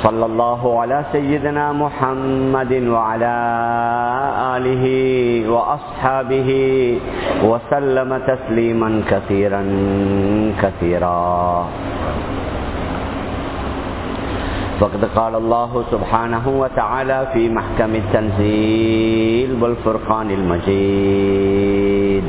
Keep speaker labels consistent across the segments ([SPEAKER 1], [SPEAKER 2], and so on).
[SPEAKER 1] صلى الله على سيدنا محمد وعلى آله وأصحابه وسلم تسليما كثيرا كثيرا. فقد قال الله سبحانه وتعالى في محكم التنزيل والفرقان المجيد.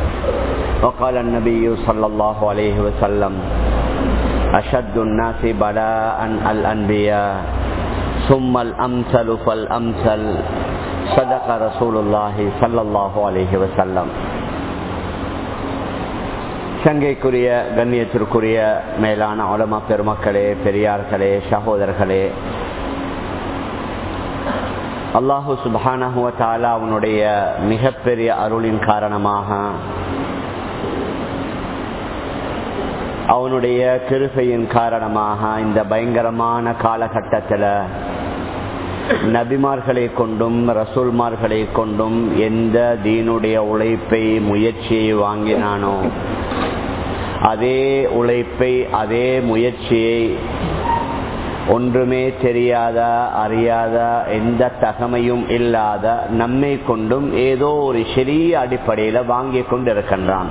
[SPEAKER 1] وقال النبي صلى الله عليه وسلم أشد الناس بلاء الأنبياء ثم الأمثل فالأمثل صدق رسول الله صلى الله عليه وسلم சங்கைக்குரிய கண்ணியத்திற்குரிய மேலான உலமா பெருமக்களே பெரியார்களே சகோதரர்களே அல்லாஹு சுபானஹுவத்தாலா அவனுடைய மிகப்பெரிய அருளின் காரணமாக அவனுடைய கிருபையின் காரணமாக இந்த பயங்கரமான காலகட்டத்தில் நபிமார்களை கொண்டும் ரசூல்மார்களை கொண்டும் எந்த தீனுடைய உழைப்பை முயற்சியை வாங்கினானோ அதே உழைப்பை அதே முயற்சியை ஒன்றுமே தெரியாத அறியாத எந்த தகமையும் இல்லாத நம்மை கொண்டும் ஏதோ ஒரு சிறிய அடிப்படையில் வாங்கி கொண்டிருக்கின்றான்.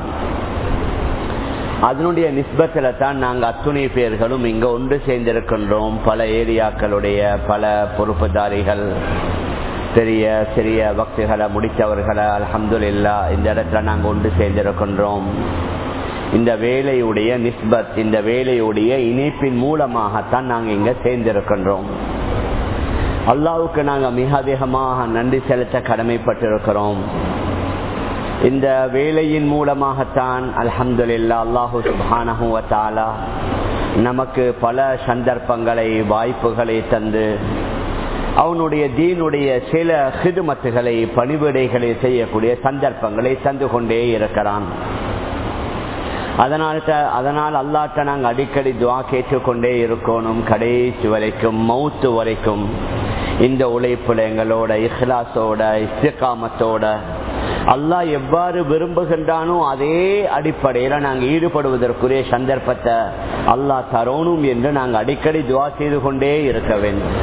[SPEAKER 1] அதனுடைய நிஸ்பத்தில் தான் நாங்கள் அத்துணை பேர்களும் இங்கே ஒன்று சேர்ந்திருக்கின்றோம். பல ஏரியாக்களுடைய பல பொறுப்புதாரிகள் பெரிய சிறிய பக்திகளை முடித்தவர்களை அலமதுல்லா இந்த இடத்துல நாங்கள் ஒன்று சேர்ந்திருக்கின்றோம். இந்த வேலையுடைய நிஸ்பத் இந்த வேலையுடைய இணைப்பின் மூலமாகத்தான் நாங்கள் இங்கே சேர்ந்திருக்கின்றோம். அல்லாவுக்கு நாங்கள் மிக அதிகமாக நன்றி செலுத்த கடமைப்பட்டிருக்கிறோம். இந்த வேலையின் மூலமாகத்தான் அலமதுல்லா அல்லாஹு சுபானஹூவத்தாலா நமக்கு பல சந்தர்ப்பங்களை வாய்ப்புகளை தந்து அவனுடைய தீனுடைய சில ஹிதுமத்துகளை பணிவிடைகளை செய்யக்கூடிய சந்தர்ப்பங்களை தந்து கொண்டே இருக்கிறான். அதனால் அதனால் அல்லாட்ட நாங்கள் அடிக்கடி துவா கேட்டுக்கொண்டே இருக்கணும். கடைசி வரைக்கும் மவுத்து வரைக்கும் இந்த உழைப்புல எங்களோட இஹ்லாசோட இஸ்திகாமத்தோட அல்லாஹ் எவ்வாறு விரும்புகின்றானோ அதே அடிப்படையில் நாங்கள் ஈடுபடுவதற்குரிய சந்தர்ப்பத்தை அல்லாஹ் தரோணும் என்று நாங்கள் அடிக்கடி துவா செய்து கொண்டே இருக்க வேண்டும்.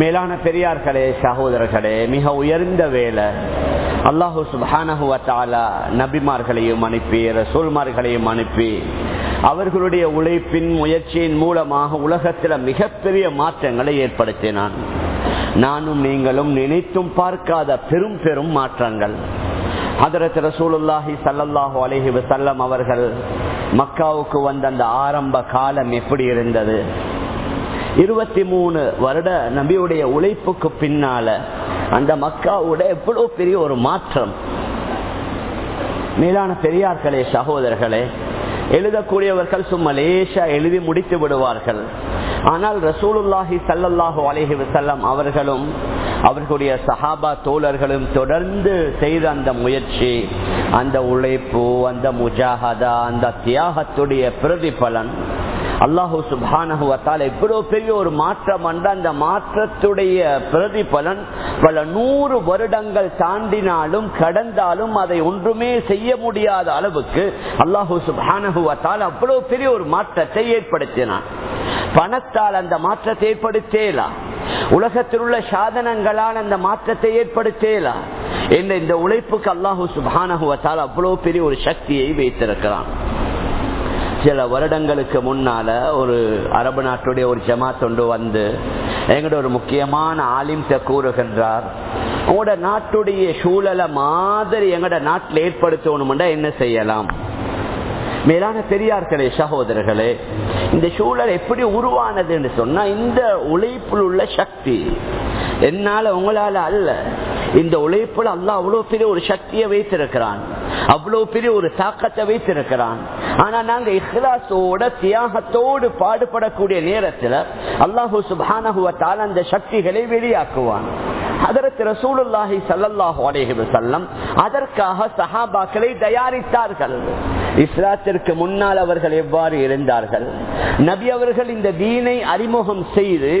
[SPEAKER 1] மேலான பெரியார்களே சகோதரர்களே மிக உயர்ந்த வேலை அல்லாஹு சுபானஹுவத்தாலா நபிமார்களையும் அனுப்பி ரசூல்மார்களையும் அனுப்பி அவர்களுடைய உழைப்பின் முயற்சியின் மூலமாக உலகத்தில் மிகப்பெரிய மாற்றங்களை ஏற்படுத்தினான். நானும் நீங்களும் நினைத்தும் பார்க்காத பெரும் பெரும் மாற்றங்கள். அதரத் ரசூலுல்லாஹி சல்லல்லாஹு அலஹி வசல்லம் அவர்கள் மக்காவுக்கு வந்த அந்த ஆரம்ப காலம் எப்படி இருந்தது? இருபத்தி மூணு வருட நபியுடைய உழைப்புக்கு பின்னால அந்த மக்காவோட எவ்வளவு பெரிய ஒரு மாற்றம். மேலான பெரியார்களே சகோதரர்களே எழுதக்கூடியவர்கள் சும்மா லேசா எழுதி முடித்து விடுவார்கள். ஆனால் ரசூலுல்லாஹி சல்லல்லாஹு அலைஹி வசல்லம் அவர்களும் அவர்களுடைய சஹாபா தோழர்களும் தொடர்ந்து செய்த அந்த முயற்சி அந்த உழைப்பு அந்த முஜாகதா அந்த தியாகத்துடைய பிரதிபலன் அல்லாஹூ சுபானகுவத்தால் எவ்வளவு பெரிய ஒரு மாற்றம் அந்த அந்த மாற்றத்துடைய பிரதிபலன் பல நூறு வருடங்கள் தாண்டினாலும் கடந்தாலும் அதை ஒன்றுமே செய்ய முடியாத அளவுக்கு அல்லாஹூ சுபானகுவத்தால் அவ்வளவு பெரிய ஒரு மாற்றத்தை ஏற்படுத்தினான். பணத்தால் அந்த மாற்றத்தை ஏற்படுத்தேலாம் உலகத்தில் உள்ள சாதனங்களால் அந்த மாற்றத்தை ஏற்படுத்தேலாம் என்ற இந்த உழைப்புக்கு அல்லாஹூ சுபானகுவத்தால் அவ்வளவு பெரிய ஒரு சக்தியை வைத்திருக்கிறான். சில வருடங்களுக்கு முன்னால ஒரு அரபு நாட்டுடைய ஒரு ஜமாத் ஒன்று வந்து எங்கட ஒரு முக்கியமான ஆலிம்கிட்ட கூறுகின்றார். உங்களோட நாட்டுடைய சூழலை மாதிரி எங்கட நாட்டில் ஏற்படுத்தணும்னா என்ன செய்யலாம்? மேலான பெரியார்களே சகோதரர்களே இந்த சூழல் எப்படி உருவானதுன்னு சொன்னா இந்த உழைப்பில் உள்ள சக்தி. என்னால உங்களால அல்ல. இந்த உழைப்பில் அல்ல அவ்வளவு பெரிய ஒரு சக்தியை வைத்திருக்கிறான். அவ்வளவு பெரிய ஒரு தாக்கத்தை வைத்திருக்கிறான். ஆனா நாங்க இஹ்லாசோட தியாகத்தோடு பாடுபடக்கூடிய நேரத்தில் அல்லாஹூ சுபானகுவத்தால் அந்த சக்திகளை வெளியாக்குவான். அதற்கு ரசூலுல்லாஹி சல்லாஹு அலேஹி வசல்லம் அதற்காக சஹாபாக்களை தயாரித்தார்கள். இஸ்லாத்திற்கு முன்னால் அவர்கள் எவ்வாறு இருந்தார்கள்? நபி அவர்கள் இந்த தீனை அறிமுகம் செய்து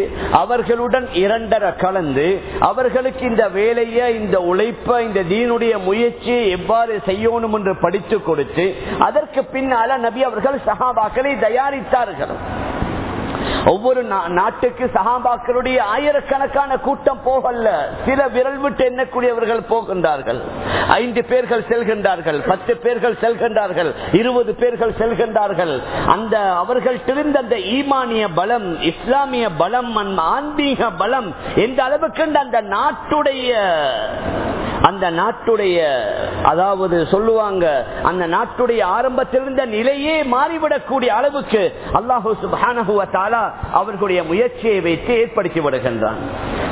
[SPEAKER 1] அவர்களுடன் இரண்டர கலந்து அவர்களுக்கு இந்த வேலையை இந்த உழைப்ப இந்த தீனுடைய முயற்சியை எவ்வாறு செய்ய செய்யணும் என்று படித்து கொடுத்து அதற்கு பின்னால நபி அவர்கள் சஹாபாக்களை தயாரித்தார்கள். ஒவ்வொரு நாட்டுக்கு சகாபாக்களுடைய ஆயிரக்கணக்கான கூட்டம் போகல சில விரல் விட்டு எண்ணக்கூடியவர்கள் போகின்றார்கள். ஐந்து பேர்கள் செல்கின்றார்கள் பத்து பேர்கள் செல்கின்றார்கள் இருபது பேர்கள் செல்கின்றார்கள். அந்த அவர்கள் தெரிந்த அந்த ஈமானிய பலம் இஸ்லாமிய பலம் ஆன்மீக பலம் எந்த அளவுக்கு அந்த நாட்டுடைய அந்த நாட்டுடைய அதாவது சொல்லுவாங்க அந்த நாட்டுடைய ஆரம்பத்திலிருந்த நிலையே மாறிவிடக்கூடிய அளவுக்கு அல்லாஹூ தாலா அவர்களுடைய முயற்சியை வைத்து ஏற்படுத்தி விடுகின்றான்.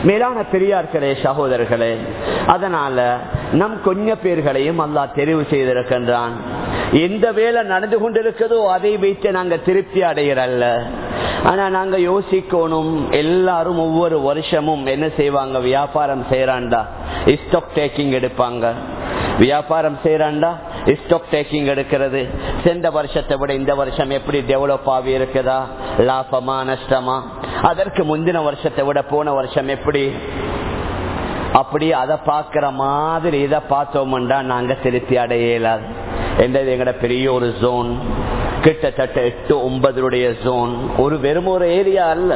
[SPEAKER 1] மேலான பெரியார்களே சகோதரர்களே அதனால நம் கொஞ்ச பேர்களையும் அல்லா தெரிவு செய்திருக்கின்றான். எந்த வேலை நடந்து கொண்டிருக்கிறதோ அதை வைத்து நாங்க திருப்தி அடைகிறல்ல. ஆனா நாங்க யோசிக்கணும் எல்லாரும் ஒவ்வொரு வருஷமும் என்ன செய்வாங்க? வியாபாரம் செய்யறாண்டா ஸ்டாக் டேக்கிங் எடுப்பாங்க. வியாபாரம் செய்யறாண்டா ஸ்டாக் டேக்கிங் எடுக்கிறது? சென்ற வருஷத்தை விட இந்த வருஷம் எப்படி டெவலப் ஆகி இருக்குதா? லாபமா நஷ்டமா? அதற்கு முந்தின வருஷத்தை விட போன வருஷம் எப்படி? அப்படி அதை பார்க்கிற மாதிரி இதை பார்த்தோம்டா நாங்க திருப்தி அடையலாது. என்றது எங்கட பெரிய ஒரு ஜோன் கிட்டத்தட்ட எட்டு ஒன்பதுடைய ஜோன் ஒரு வெறும் ஒரு ஏரியா அல்ல.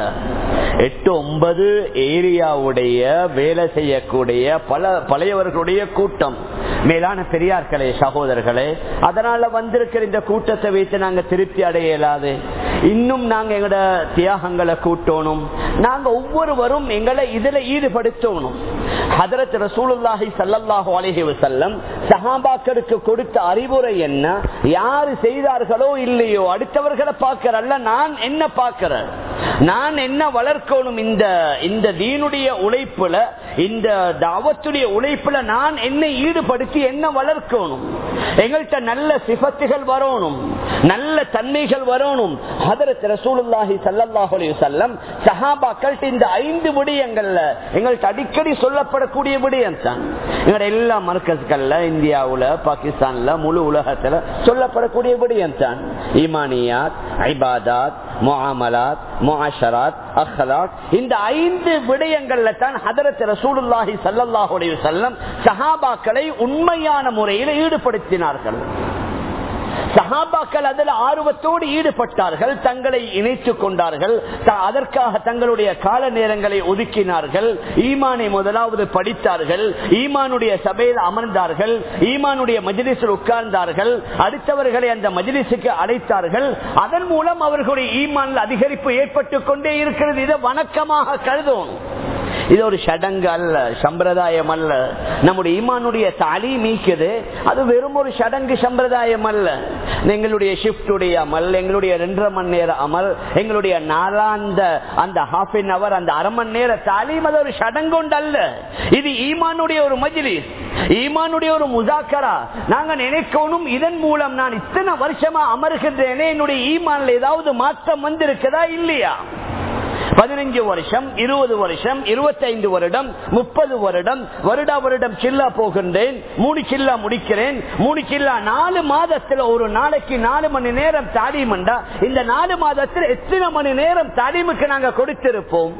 [SPEAKER 1] எட்டு ஒன்பது ஏரியாவுடைய வேலை செய்யக்கூடிய பல பழையவர்களுடைய கூட்டம். மேலான பெரியார்களே சகோதரர்களே அதனால வந்திருக்கிற இந்த கூட்டத்தை வைத்து நாங்க திருப்தி அடைய இயலாது. இன்னும் நாங்க எங்களோட தியாகங்களை கூட்டணும். நாங்க ஒவ்வொருவரும் எங்களை இதுல ஈடுபடுத்தணும். ஹதரத் ரசூலுல்லாஹி சல்லல்லாஹு அலைஹி வஸல்லம் சஹாபாக்களுக்கு கொடுத்த அறிவுரை என்ன? யாரு செய்தார்களோ இல்லையோ அடுத்தவர்களை பார்க்கறல்ல நான் என்ன பார்க்கிறேன்? நான் என்ன வளர்க்கணும் இந்த இந்த தீனுடைய உழைப்புல இந்த தாவத்துடைய உழைப்புல நான் என்னை ஈடுபடுத்தி என்ன வளர்க்கணும்? எங்கள்கிட்ட நல்ல சிபத்துகள் வரணும் நல்ல தன்மைகள் வரணும். ஹதரத் ரசூலுல்லாஹி சல்லாஹலி அலைஹி வஸல்லம் சஹாபாக்கள்ட்ட இந்த ஐந்து விடயங்கள்ல எங்கள்கிட்ட அடிக்கடி சொல்லப்படக்கூடிய விடயம் தான் எங்களோட எல்லா மர்க்கஸ்கள்ல இந்தியாவுல பாகிஸ்தான்ல முழு உலகத்துல சொல்லப்படக்கூடிய விடயம் தான் ஈமானியாத் ஐபாதாத் முஆமலாத் முஆஷராத் அஹ்லாக் இந்த ஐந்து விடயங்கள்ல தான் ஹதரத் ரசூலுல்லாஹி ஸல்லல்லாஹு அலைஹி வஸல்லம் சஹாபாக்களை உண்மையான முறையில் ஈடுபடுத்தினார்கள். சஹாபாக்கள் அதில் ஆர்வத்தோடு ஈடுபட்டார்கள் தங்களை இணைத்துக் கொண்டார்கள் அதற்காக தங்களுடைய கால நேரங்களை ஒதுக்கினார்கள் ஈமானை முதலாவது படித்தார்கள் ஈமானுடைய சபையில் அமர்ந்தார்கள் ஈமானுடைய மஜிலிசில் உட்கார்ந்தார்கள் அடுத்தவர்களை அந்த மஜிலிசுக்கு அழைத்தார்கள் அதன் மூலம் அவர்களுடைய ஈமான் அதிகரிப்பு ஏற்பட்டுக் கொண்டே இருக்கிறது இதை வணக்கமாக கருதும் இது ஒரு சடங்கு அல்ல சம்பிரதாயம் அல்ல. நம்முடைய ஈமானுடைய தாலி மீக்குது அது வெறும் ஒரு சடங்கு சம்பிரதாயம் அல்ல. எங்களுடைய ஷிப்டுடைய அமல் எங்களுடைய ரெண்டரை மணி நேர அமல் எங்களுடைய நாலாந்த அந்த ஹாஃப் அன் அவர் அந்த அரை மணி நேர தாலீம் அது ஒரு சடங்கு அல்ல. இது ஈமானுடைய ஒரு மஜ்லிஸ் ஈமானுடைய ஒரு முசாக்கரா. நாங்க நினைக்கணும் இதன் மூலம் நான் இத்தனை வருஷமா அமர்கின்றேனே என்னுடைய ஈமான்ல ஏதாவது மாற்றம் வந்திருக்குதா இல்லையா? பதினஞ்சு வருஷம் இருபது வருஷம் இருபத்தைந்து வருடம் முப்பது வருடம் வருடா வருடம் சில்லா போகின்றேன் மூணு சில்லா முடிக்கிறேன் மூணு சில்லா நாலு மாதத்துல ஒரு நாளைக்கு நாலு மணி நேரம் தாடிமண்டா இந்த நாலு மாதத்தில் எத்தனை மணி நேரம் தாடிமுக்கு நாங்க கொடுத்திருப்போம்?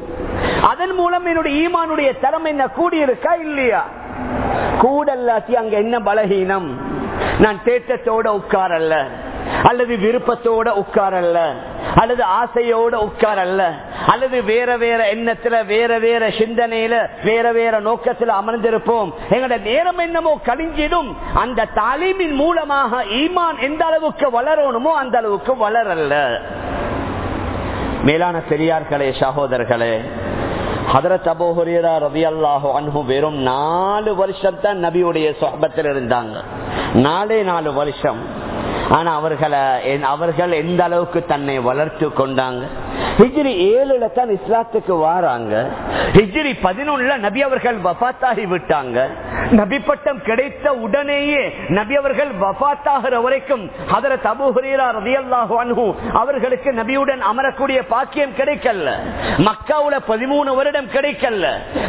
[SPEAKER 1] அதன் மூலம் என்னுடைய ஈமானுடைய தரம் என்ன கூடியிருக்கா இல்லையா? கூடல்லாத்தி அங்க என்ன பலகீனம்? நான் தேட்டத்தோட உட்காரல்ல அல்லது விருப்பத்தோட உட்காரல்ல அல்லது ஆசையோட உட்காரல்ல. அல்லது வேற வேற எண்ணத்துல வேற வேற சிந்தனையில வேற வேற நோக்கத்துல அமர்ந்திருப்போம். எங்களோட நேரம் என்னமோ கழிஞ்சிடும் அந்த தாலீமின் மூலமாக ஈமான் எந்த அளவுக்கு வளரணுமோ அந்த அளவுக்கு வளரல்ல. மேலான பெரியார்களே சகோதரர்களே ஹதரத் அபோஹரியரா ரவி அல்லாஹோ அன்பு வெறும் நாலு வருஷம் தான் நபியுடைய சொகபத்தில் இருந்தாங்க. நாலே நாலு வருஷம். ஆனா அவர்களை அவர்கள் எந்த அளவுக்கு தன்னை வளர்த்து கொண்டாங்க? ஹிஜ்ரி ஏழுல தான் இஸ்லாத்துக்கு வாராங்க. ஹிஜ்ரி பதினொன்னுல நபி அவர்கள் வபாத்தாகி விட்டாங்க. நபி பட்டம் கிடைத்த உடனேயே நபி அவர்கள் வபாத்தாகிற வரைக்கும் அதர அபுஹரீரா ரதியல்லாஹு அன்ஹு அவர்களுக்கு நபியுடன் அமரக்கூடிய பாக்கியம் கிடைக்கல. மக்காவுல பதிமூணு வருடம் கிடைக்கல.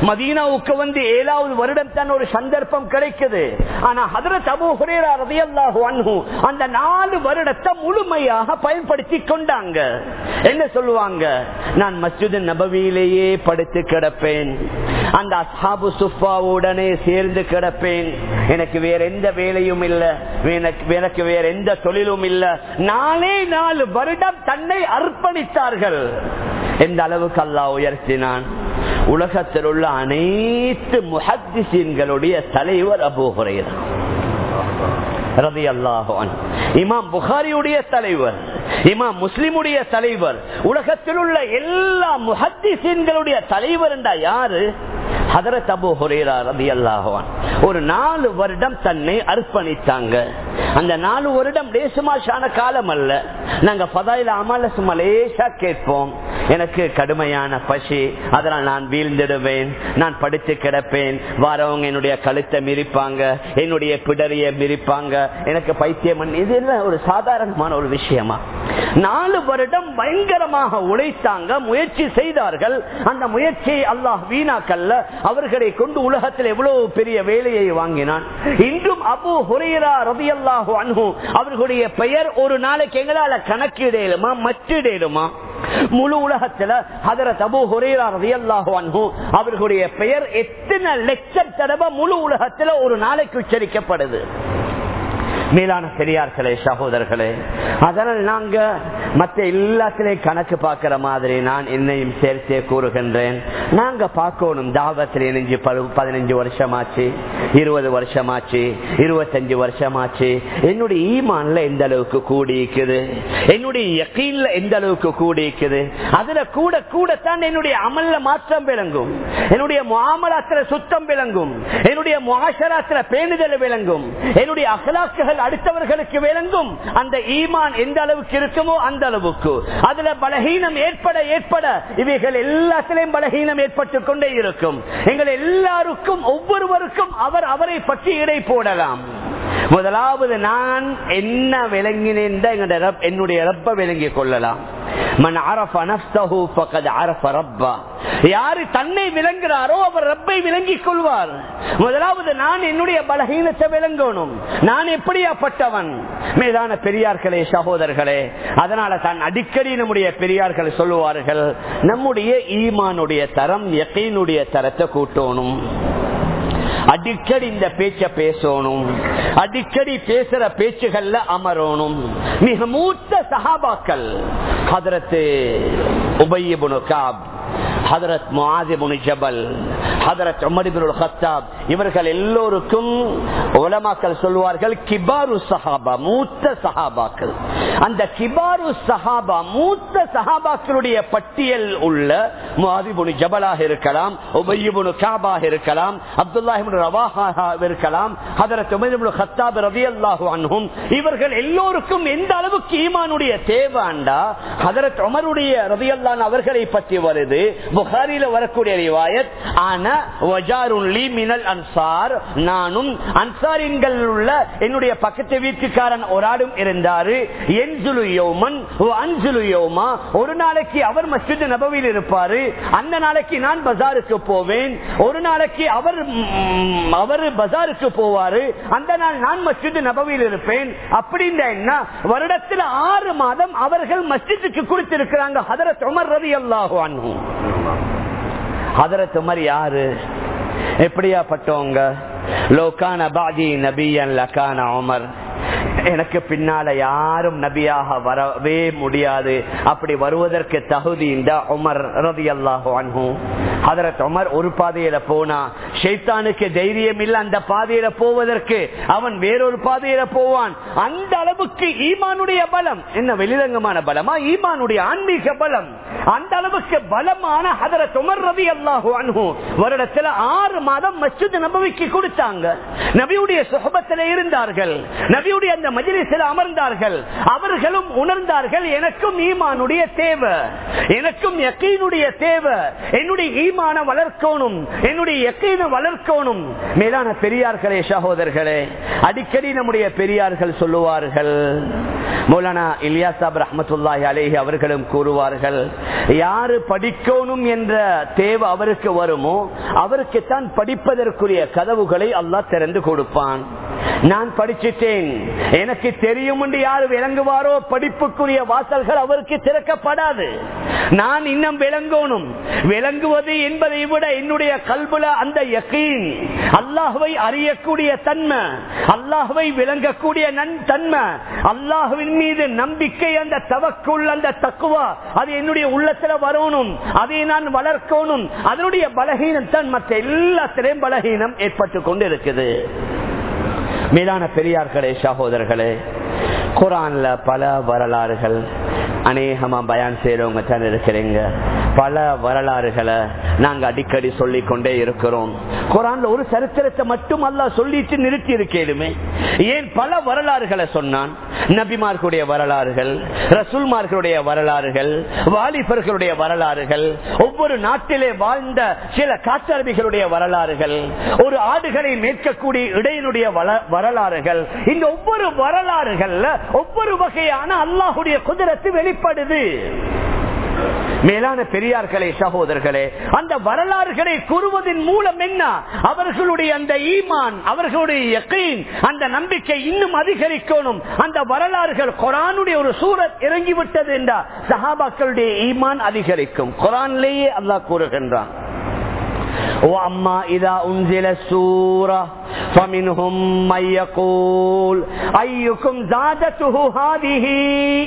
[SPEAKER 1] மதீனாவுக்கு வந்து ஏழாவது வருடம் தான் ஒரு சந்தர்ப்பம் கிடைக்குது. ஆனா அதர அபுஹரீரா ரதியல்லாஹு அன்ஹு அந்த நாலு வருடத்தை முழுமையாக பயன்படுத்தி கொண்டாங்க. என்ன சொல்லுவாங்க? நான் மஸ்ஜித் நபவியிலேயே படுத்து கிடப்பேன். அந்த அசாபு சுஃபாவுடனே சேர்ந்து கிடப்பேன். எனக்கு வேற எந்த வேலையும் இல்லை. எனக்கு வேற எந்த தொழிலும் இல்ல. நாளே நாலு வருடம் தன்னை அர்ப்பணித்தார்கள். எந்த அளவுக்கு அல்லா உயர்த்தினான்? உலகத்தில் உள்ள அனைத்து முஹத்திசீன்களுடைய தலைவர் அபோகுறையர் ரதி அல்லாஹான் இமாம் புகாரியுடைய தலைவர் இமாம் முஸ்லிமுடைய தலைவர் உலகத்தில் உள்ள எல்லா முஹத்திசீன்களுடைய தலைவர் என்றா யாரு? ஹதரத் அபு ஹுரேரா ரதி அல்லாஹான் ஒரு நாலு வருடம் தன்னை அர்ப்பணித்தாங்க. அந்த நாலு வருடம் லேசுமாஷான காலம் அல்ல நாங்க பதாயில அமல சும்மா லேசா கேட்போம். எனக்கு கடுமையான பசி அதனால் நான் வீழ்ந்திடுவேன் நான் படித்து கிடப்பேன். வாரவங்க என்னுடைய கழுத்தை மிரிப்பாங்க என்னுடைய பிடரிய மிரிப்பாங்க எனக்கு பைத்தியம் இது ஒரு சாதாரணமான ஒரு விஷயமா? நாலு வருடம் பயங்கரமாக உழைத்தாங்க முயற்சி செய்தார்கள். அந்த முயற்சியை அல்லாஹ் வீணாக்கல்ல. அவர்களை கொண்டு உலகத்தில் எவ்வளவு பெரிய வேலையை வாங்கினான். இன்றும் அபு ஹுரேரா ரவி அல்லாஹு அன்ஹு அவர்களுடைய பெயர் ஒரு நாளைக்கு எங்களால கணக்கிடையிலுமா மற்றிடையிலுமா முழு உலகத்துல ஹதரத் அபு ஹுரேரா அவர்களுடைய பெயர் எத்தனை லட்சம் தடவை முழு உலகத்துல ஒரு நாளைக்கு உச்சரிக்கப்படுது. மேலான பெரியார்களே சகோதரர்களே அதனால் நாங்க மற்ற எல்லாத்திலையும் கணக்கு பார்க்கிற மாதிரி நான் என்னையும் சேர்த்தே கூறுகின்றேன். நாங்க பார்க்கணும் தாபத்தில் இணைஞ்சு பதினஞ்சு வருஷமாச்சு இருபது வருஷமாச்சு இருபத்தஞ்சு வருஷமாச்சு. என்னுடைய ஈமான்ல எந்த அளவுக்கு கூடியிருக்குது? என்னுடைய யக்கீன்ல எந்த அளவுக்கு கூடியிருக்குது? அதுல கூட கூடத்தான் என்னுடைய அமல்ல மாற்றம் விளங்கும். என்னுடைய மாமலாத்திர சுத்தம் விளங்கும். என்னுடைய முகாசராத்துல பேணுதல் விளங்கும். என்னுடைய அகலாக்குகள் நீங்கள் அடுத்தவர்களுக்கு விளங்கும். அந்த ஈமான் எந்த அளவுக்கு இருக்குமோ அந்த அளவுக்கு. அதுல பலகீனம் ஏற்பட ஏற்பட இவைகள் எல்லாத்திலையும் பலகீனம் ஏற்பட்டு கொண்டே இருக்கும். எங்கள் எல்லாருக்கும் ஒவ்வொருவருக்கும் அவர் அவரை பற்றி இடை போடலாம். முதலாவது நான் என்ன விளங்கினேன் என்னுடைய ரப்ப விளங்கிக் கொள்ளலாம். யாரு தன்னை விளங்குறாரோ அவர் ரப்பை விளங்கிக் கொள்வார். முதலாவது நான் என்னுடைய பலகீனத்தை விளங்கணும். நான் எப்படி எப்படியாப்பட்டவன் மேலான பெரியார்களே சகோதரர்களே அதனால தான் அடிக்கடி நம்முடைய பெரியார்கள் சொல்லுவார்கள் நம்முடைய ஈமானுடைய தரம் எக்கையினுடைய தரத்தை கூட்டணும். அடிக்கடி இந்த பேச்ச பேசணும். அடிக்கடி பேசுற பேச்சுகள்ல அமரணும். மிக மூத்த சகாபாக்கள் ஹதரத்து உபயபுனு காப் ஹதரத் முனி ஜபல் ஹதரத் உமரிபுல் ஹத்தாப் இவர்கள் எல்லோருக்கும் உலமாக்கள் சொல்வார்கள் கிபாரு சஹாபா மூத்த சஹாபாக்கள். அந்த கிபாரு சஹாபா மூத்த சஹாபாக்களுடைய பட்டியல் உள்ள முனி ஜபலாக இருக்கலாம் உபயுபுனு காபாக இருக்கலாம் அப்துல்லாஹிபுன் ரவாஹாக இருக்கலாம் ஹதரத் உமரிபுல் ஹத்தாப் ரலியல்லாஹு அன்ஹும் இவர்கள் எல்லோருக்கும் எந்த அளவுக்கு ஈமானுடைய தேவாண்டா ஹதரத் உமருடைய ரதியல்லான் அவர்களை பற்றி வருது புகாரில வரக்கூடிய ரிவாயத் ஆனா மினல் அன்சார். நானும் அன்சாரின்கள் உள்ள என்னுடைய பக்கத்து வீட்டுக்காரன் ஒரு ஆடும் இருந்தாரு. என்ஜுலு யோமன் யோமா. ஒரு நாளைக்கு அவர் மஸ்ஜித் நபவியில் இருப்பாரு. அந்த நாளைக்கு நான் பஜாருக்கு போவேன். ஒரு நாளைக்கு அவர் அவர் பஜாருக்கு போவாரு. அந்த நாள் நான் மஸ்ஜித் நபவியில் இருப்பேன். அப்படின்னா என்ன? வருடத்தில் ஆறு மாதம் அவர்கள் மஸ்ஜிதுக்கு கொடுத்திருக்கிறாங்க ஹதரத் உமர் ரவி அல்லாஹு ஹதரத் உமர் யாரு? எப்படியாப்பட்டவங்க? லோகான பாதி நபியன் லக்கான உமர். எனக்கு பின்னால யாரும் நபியாக வரவே முடியாது. அப்படி வருவதற்கு தகுதி இந்த உமர் ரதி அல்லாஹு அன்ஹு. ஹதரத் உமர் ஒரு பாதையில போனா ஷைத்தானுக்கு தைரியம் இல்ல அந்த பாதையில போவதற்கு. அவன் வேறொரு பாதையில போவான். அந்த அளவுக்கு ஈமானுடைய பலம். என்ன வெளிரங்கமான பலமா? ஈமானுடைய ஆன்மீக பலம். அந்த அளவுக்கு பலமான ஹதரத் உமர் ரவி அல்லாஹு அன்ஹு வருடத்துல ஆறு மாதம் மசூத் நபவிக்கு கொடுத்தாங்க. நபியுடைய சுகபத்தில இருந்தார்கள். நபி நபியுடைய அந்த மஜிலிசில் அமர்ந்தார்கள். அவர்களும் உணர்ந்தார்கள் எனக்கும் ஈமானுடைய தேவை. எனக்கும் யக்கீனுடைய தேவை. என்னுடைய ஈமான வளர்க்கணும். என்னுடைய யக்கீன வளர்க்கணும். மேலான பெரியார்களே சகோதரர்களே அடிக்கடி நம்முடைய பெரியார்கள் சொல்லுவார்கள். மௌலானா இலியாசாப் ரஹமத்துல்லாஹி அலேஹி அவர்களும் கூறுவார்கள் யாரு படிக்கணும் என்ற தேவை அவருக்கு வருமோ அவருக்குத்தான் படிப்பதற்குரிய கதவுகளை அல்லாஹ் திறந்து கொடுப்பான். நான் படிச்சிட்டேன். எனக்கு தெரியும் என்று யாரு விளங்குவாரோ படிப்புக்குரிய வாசல்கள் அவருக்கு திறக்கப்படாது. நான் இன்னும் விளங்கணும். விளங்குவது என்பதை விட என்னுடைய கல்புல அந்த யக்கீன் அல்லாஹுவை அறியக்கூடிய தன்மை அல்லாஹுவை விளங்கக்கூடிய நன் தன்மை அல்லாஹுவின் மீது நம்பிக்கை அந்த தவக்குள் அந்த தக்குவா அது என்னுடைய உள்ளத்துல வரணும். அதை நான் வளர்க்கணும். அதனுடைய பலகீனம் தான் மற்ற எல்லாத்திலையும் பலகீனம் ஏற்பட்டு கொண்டு இருக்குது மேலான பெரியார்களே சகோதரர்களே குரான்ல பல வரலாறுகள் அநேகமா பயன் செய்யறவங்க தான் இருக்கிறீங்க பல வரலாறுகளை நாங்க அடிக்கடி சொல்லிக் கொண்டே இருக்கிறோம். குரான்ல ஒரு சரித்திரத்தை மட்டும் அல்ல சொல்லிட்டு நிறுத்தி இருக்கேனுமே ஏன் பல வரலாறுகளை சொன்னான். நபிமார்களுடைய வரலாறுகள் ரசூல்மார்களுடைய வரலாறுகள் வாலிபர்களுடைய வரலாறுகள் ஒவ்வொரு நாட்டிலே வாழ்ந்த சில காற்றரபிகளுடைய வரலாறுகள் ஒரு ஆடுகளை மேற்கக்கூடிய இடையினுடைய வரலாறுகள் இந்த ஒவ்வொரு வரலாறுகள்ல ஒவ்வொரு வகையான அல்லாஹுடைய குதிரத்து வெளிப்படுது. மேலான பெரியார்களே சகோதரர்களே அந்த வரலாறுகளை கூறுவதன் மூலம் என்ன? அவர்களுடைய அந்த ஈமான் அவர்களுடைய அந்த நம்பிக்கை இன்னும் அதிகரிக்கணும். அந்த வரலாறுகள் குரானுடைய ஒரு சூரத் இறங்கிவிட்டது என்றால் சஹாபாக்களுடைய ஈமான் அதிகரிக்கும். குரான்லேயே அல்லாஹ் கூறுகின்றான். وأما إذا أنزل السورة فمنهم من يقول أيكم زادته هذه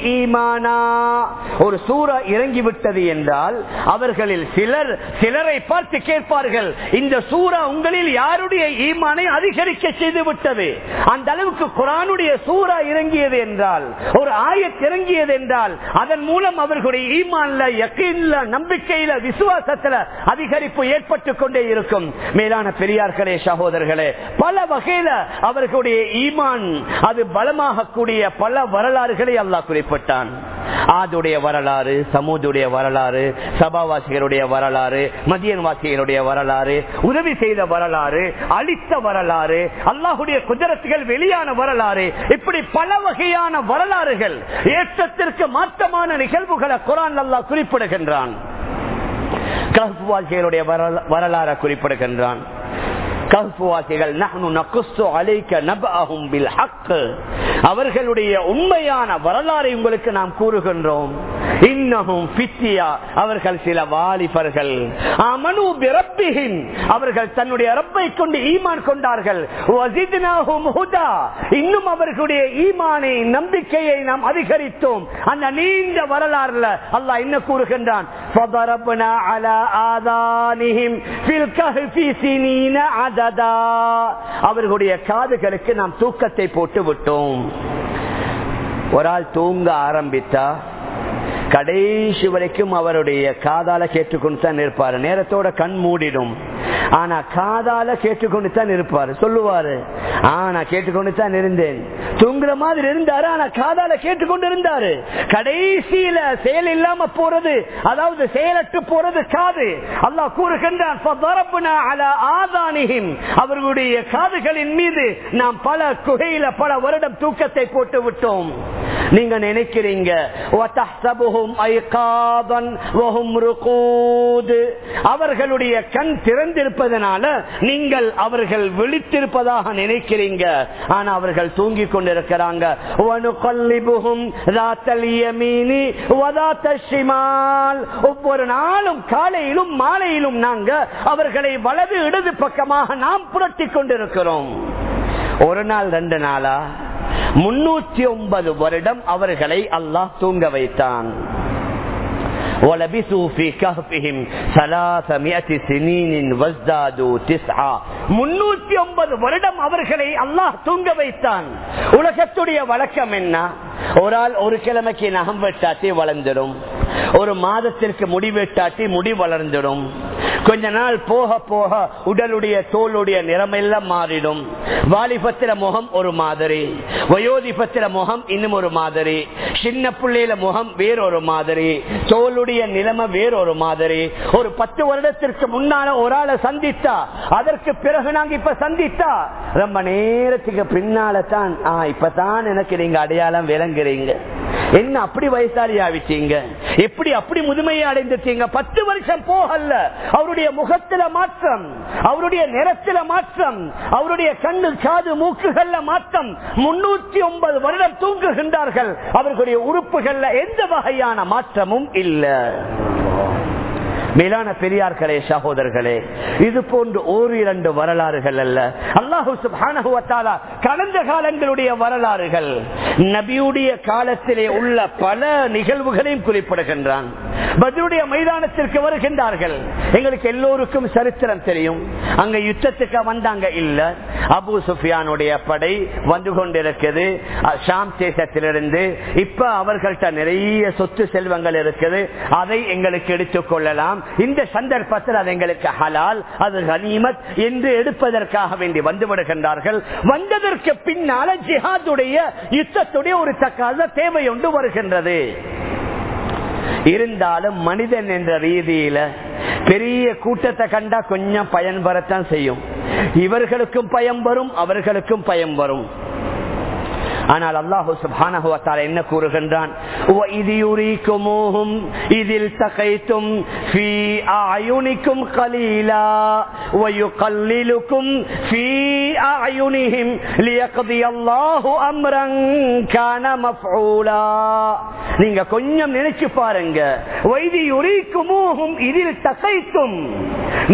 [SPEAKER 1] إيمانا ஒரு சூறா இறங்கி விட்டது என்றால் அவர்களில் சிலர் சிலரை பார்த்து கேட்பார்கள் இந்த சூறா உங்களில் யாருடைய ஈமானை அதிகரிக்க செய்து விட்டது அந்த அளவுக்கு குரானுடைய சூறா இறங்கியது என்றால் ஒரு ஆயத் இறங்கியது என்றால் அதன் மூலம் அவர்களுடைய ஈமான்ல யக்கீன்ல நம்பிக்கையில விசுவாசத்துல அதிகரிப்பு ஏற்பட்டு கொண்டே கொண்டே இருக்கும். மேலான பெரியார்களே சகோதரர்களே பல வகையில அவர்களுடைய ஈமான் அது பலமாக கூடிய பல வரலாறுகளை அல்லாஹ் குறிப்பிட்டான். ஆதுடைய வரலாறு சமூதுடைய வரலாறு சபாவாசிகளுடைய வரலாறு மதியன்வாசிகளுடைய வரலாறு உதவி செய்த வரலாறு அளித்த வரலாறு அல்லாஹுடைய குஜரத்துகள் வெளியான வரலாறு இப்படி பல வகையான வரலாறுகள் ஏற்றத்திற்கு மாற்றமான நிகழ்வுகளை குரான் அல்லாஹ் குறிப்பிடுகின்றான். கஹ்வாசிகளுடைய வரலாற குறிப்பிடுகின்றான். கஹ்வாசிகள் அவர்களுடைய உண்மையான வரலாறை உங்களுக்கு நாம் கூறுகின்றோம் இன்னமும் பித்தியா அவர்கள் சில வாலிபர்கள் அமனு பிரப்பிஹின் அவர்கள் தன்னுடைய ரப்பை கொண்டு ஈமான் கொண்டார்கள் வஸித்னாஹும் ஹுதா இன்னும் அவர்களுடைய ஈமானை நம்பிக்கையை நாம் அதிகரித்தோம் அந்த நீண்ட வரலாறுல அல்லாஹ் என்ன கூறுகின்றான் فضربنا على آذانهم في الكهف سنين عددا அவர்களுடைய காதுகளுக்கு நாம் தூக்கத்தை போட்டு விட்டோம். ஒரு ஆள் தூங்க ஆரம்பித்தா கடைசி வரைக்கும் அவருடைய காதால கேட்டுக்கொண்டு தான் இருப்பார். நேரத்தோட கண் மூடிடும். ஆனா காதால கேட்டுக்கொண்டு தான் இருப்பாரு. சொல்லுவாரு ஆனா கேட்டுக்கொண்டு தான் இருந்தேன். தூங்குற மாதிரி இருந்தாரு ஆனா காதால கேட்டுக்கொண்டு இருந்தாரு கடைசியில செயல் இல்லாம போறது அதாவது செயலட்டு போறது காது. அல்லா கூறுகின்றான் அவர்களுடைய காதுகளின் மீது நாம் பல குகையில பல வருடம் தூக்கத்தை போட்டு விட்டோம். நீங்க நினைக்கிறீங்க அவர்களுடைய கண் திறந்து திறந்திருப்பதனால நீங்கள் அவர்கள் விழித்திருப்பதாக நினைக்கிறீங்க. ஆனா அவர்கள் தூங்கிக் கொண்டிருக்கிறாங்க. ஒவ்வொரு நாளும் காலையிலும் மாலையிலும் நாங்க அவர்களை வலது இடது பக்கமாக நாம் புரட்டி கொண்டிருக்கிறோம். ஒரு நாள் ரெண்டு நாளா? முன்னூத்தி ஒன்பது வருடம் அவர்களை அல்லாஹ் தூங்க வைத்தான். وَلَبِثُوا فِي كَهْفِهِمْ ثَلَاثَمِائَةِ سِنِينٍ وَازْدَادُوا تِسْعًا. 309 வருடம் அவர்களை அல்லாஹ் தூங்க வைத்தான் உலகத்துடைய வழக்கம் என்ன ஒரு ஆள் ஒரு கிழமைக்கு நகம் வெட்டாட்டி வளர்ந்துடும் ஒரு மாதத்திற்கு முடி வெட்டாட்டி முடி வளர்ந்துடும் கொஞ்ச நாள் போக போக உடலுடைய தோளுடைய நிறமெல்லாம் மாறிடும் வாலிபத்திர முகம் ஒரு மாதிரி வயோதிபத்திர முகம் இன்னும் ஒரு மாதிரி சின்ன பிள்ளையில முகம் வேறொரு மாதிரி தோளுடைய நிலைமை வேறொரு மாதிரி. ஒரு பத்து வருடத்திற்கு முன்னால ஒரு ஆளை சந்தித்தா அதற்கு பிறகு நாங்க இப்ப சந்தித்தா ரொம்ப நேரத்துக்கு பின்னால தான் இப்பதான் எனக்கு நீங்க அடையாளம் விளங்குறீங்க. என்ன அப்படி வயசாளி ஆவிட்டீங்க எப்படி அப்படி முதுமையை அடைந்துட்டீங்க பத்து வருஷம் போகல அவருடைய முகத்தில மாற்றம் அவருடைய நிறத்தில மாற்றம் அவருடைய கண்ணு காது மூக்குகள்ல மாற்றம். முன்னூத்தி ஒன்பது வருடம் தூங்குகின்றார்கள். அவர்களுடைய உறுப்புகள்ல எந்த வகையான மாற்றமும் இல்லை. மேலான பெரியார்களே சகோதரர்களே இது போன்று ஓர் இரண்டு வரலாறுகள் அல்ல. அல்லாஹு சுபானகுவத்தாலா கடந்த காலங்களுடைய வரலாறுகள் நபியுடைய காலத்திலே உள்ள பல நிகழ்வுகளையும் குறிப்பிடுகின்றான். பதிலுடைய மைதானத்திற்கு வருகின்றார்கள். எங்களுக்கு எல்லோருக்கும் சரித்திரம் தெரியும். அங்க யுத்தத்துக்கு வந்தாங்க இல்ல. அபு சுஃபியானுடைய படை வந்து கொண்டிருக்குது. ஷாம் தேசத்திலிருந்து இப்ப அவர்கள்ட்ட நிறைய சொத்து செல்வங்கள் இருக்குது. அதை எங்களுக்கு எடுத்துக் கொள்ளலாம். இந்த சந்தர்ப்பத்தில் அது எங்களுக்கு ஹலால் அது ஹனீமத் என்று எடுப்பதற்காக வேண்டி வந்து விடுகின்றார்கள். வந்ததற்கு பின்னால ஜிஹாதுடைய யுத்தத்துடைய ஒரு தக்காத தேவை ஒன்று வருகின்றது. இருந்தாலும் மனிதன் என்ற ரீதியில பெரிய கூட்டத்தை கண்டா கொஞ்சம் பயன்பெறத்தான் செய்யும். இவர்களுக்கும் பயம் வரும் அவர்களுக்கும் பயம் வரும். ஆனால் அல்லாஹு சுப்ஹானஹு வ தஆலா என்ன கூறுகின்றான் وَإِذْ يُرِيكُمُوهُمْ إِذِ الْتَقَيْتُمْ فِي أَعْيُنِكُمْ قَلِيلًا وَيُقَلِّلُكُمْ فِي أَعْيُنِهِمْ لِيَقْضِيَ اللَّهُ أَمْرًا كَانَ مَفْعُولًا நீங்க கொஞ்சம் நினைச்சு பாருங்க வைதி யுரீக்குமூஹும் இதில் தகைத்தும்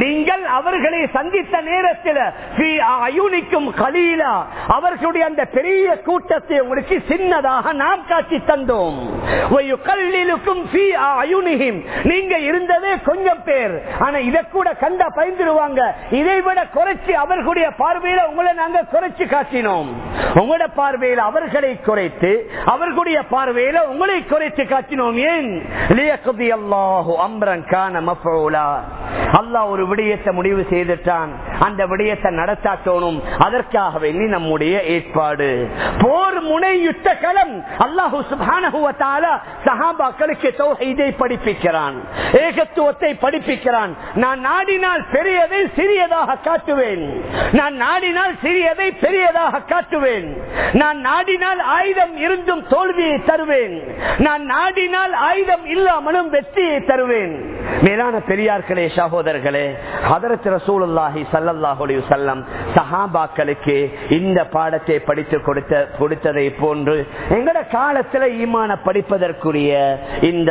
[SPEAKER 1] நீங்கள் அவர்களை சந்தித்த நேரத்தில் அயுனிக்கும் கலீலா அவர்களுடைய அந்த பெரிய கூட்டத்தை உங்களுக்கு சின்னதாக நாம் காட்சி தந்தோம். நீங்க இருந்ததே கொஞ்சம் பேர். ஆனா இதை கூட கண்டா பயந்துருவாங்க. இதை விட குறைச்சி அவர்களுடைய பார்வையில உங்களை நாங்க குறைச்சு காட்டினோம். உங்களோட பார்வையில் அவர்களை குறைத்து அவர்களுடைய பார்வையில உங்களை குறைத்து காட்டினோம். ஏன்? அல்லா ஒரு விடயத்தை முடிவு செய்துட்டான். அந்த விடயத்தை நடத்தாட்டோனும் அதற்காகவே நம்முடைய ஏற்பாடு. போர் முனை யுத்த களம் அல்லாஹு சுபானுவத்தால சஹாபாக்களுக்கு தொகைதை படிப்பிக்கிறான். ஏகத்துவத்தை படிப்பிக்கிறான். நான் நாடினால் பெரியதை சிறியதாக காட்டுவேன். நான் நாடினால் சிறியதை பெரியதாக காட்டுவேன். நான் நாடினால் ஆயுதம் இருந்தும் தோல்வியை தருவேன். நான் நாடினால் ஆயுதம் இல்லாமலும் வெற்றியை தருவேன். மேலான பெரியார்களே சகோதரர்களே ஹதரத் ரசூலுல்லாஹி ஸல்லல்லாஹு அலைஹி வஸல்லம் சஹாபாக்களுக்கு இந்த பாடத்தை படித்து கொடுத்த கொடுத்ததை போன்று எங்கட காலத்துல ஈமான படிப்பதற்குரிய இந்த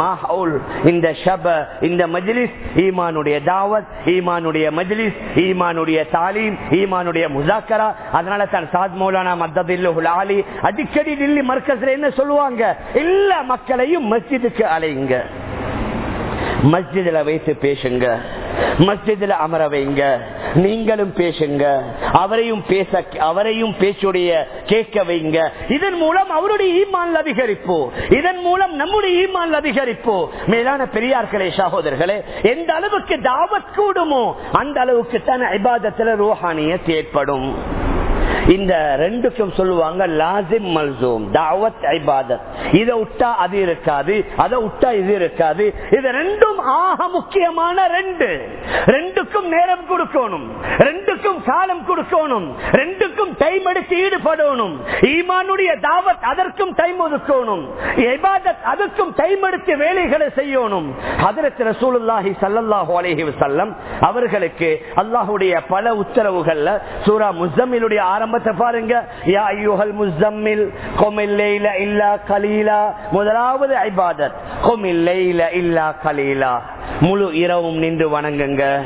[SPEAKER 1] மஹவுல் இந்த ஷப இந்த மஜ்லிஸ் ஈமானுடைய தாவத் ஈமானுடைய மஜ்லிஸ் ஈமானுடைய தாலீம் ஈமானுடைய முசாக்கரா அதனால தான் சாத் மௌலானா மத்தபில்லுல் ஆலி அடிக்கடி டில்லி மர்க்கஸ்ல என்ன சொல்லுவாங்க? எல்லா மக்களையும் மஸ்ஜிதுக்கு அலையுங்க மஸ்ஜிதில் வைத்து பேசுங்க. மஸ்ஜிதில் அமர வைங்க. நீங்களும் பேசுங்க. அவரையும் பேச அவரையும் பேச்சுடைய கேட்க வைங்க. இதன் மூலம் அவருடைய ஈமான் அதிகரிப்போ. இதன் மூலம் நம்முடைய ஈமான் அதிகரிப்போ. மேலான பெரியார்களே சகோதரர்களே எந்த அளவுக்கு தாவத் கூடுமோ அந்த அளவுக்கு தான் ஐபாதத்தில் ரோஹானியத் ஏற்படும். இந்த ரெண்டுக்கும் சொல்லுவாங்க லாசிம் மல்சூம் தாவத் ஐபாதத் இதை விட்டா அது இருக்காது அதை விட்டா இது இருக்காது. இது ரெண்டும் ஆக முக்கியமான ரெண்டு. ரெண்டுக்கும் நேரம் கொடுக்கணும் ரெண்டுக்கும் காலம் கொடுக்கணும் ரெண்டுக்கும் டைம் எடுத்து ஈடுபடணும். ஈமானுடைய தாவத் அதற்கும் டைம் ஒதுக்கணும் ஐபாதத் அதற்கும் டைம் எடுத்து வேலைகளை செய்யணும். அதற்கு ரசூலுல்லாஹி ஸல்லல்லாஹு அலஹி வசல்லம் அவர்களுக்கு அல்லாஹுடைய பல உத்தரவுகள்ல சூரா முஸம்மிலுடைய ஆரம்பத்தை பாருங்க. யா இல்லா கலீலா. முதலாவது ஐபாதத் இல்லா கலீலா. முழு இரவும் நின்று வணங்குங்க.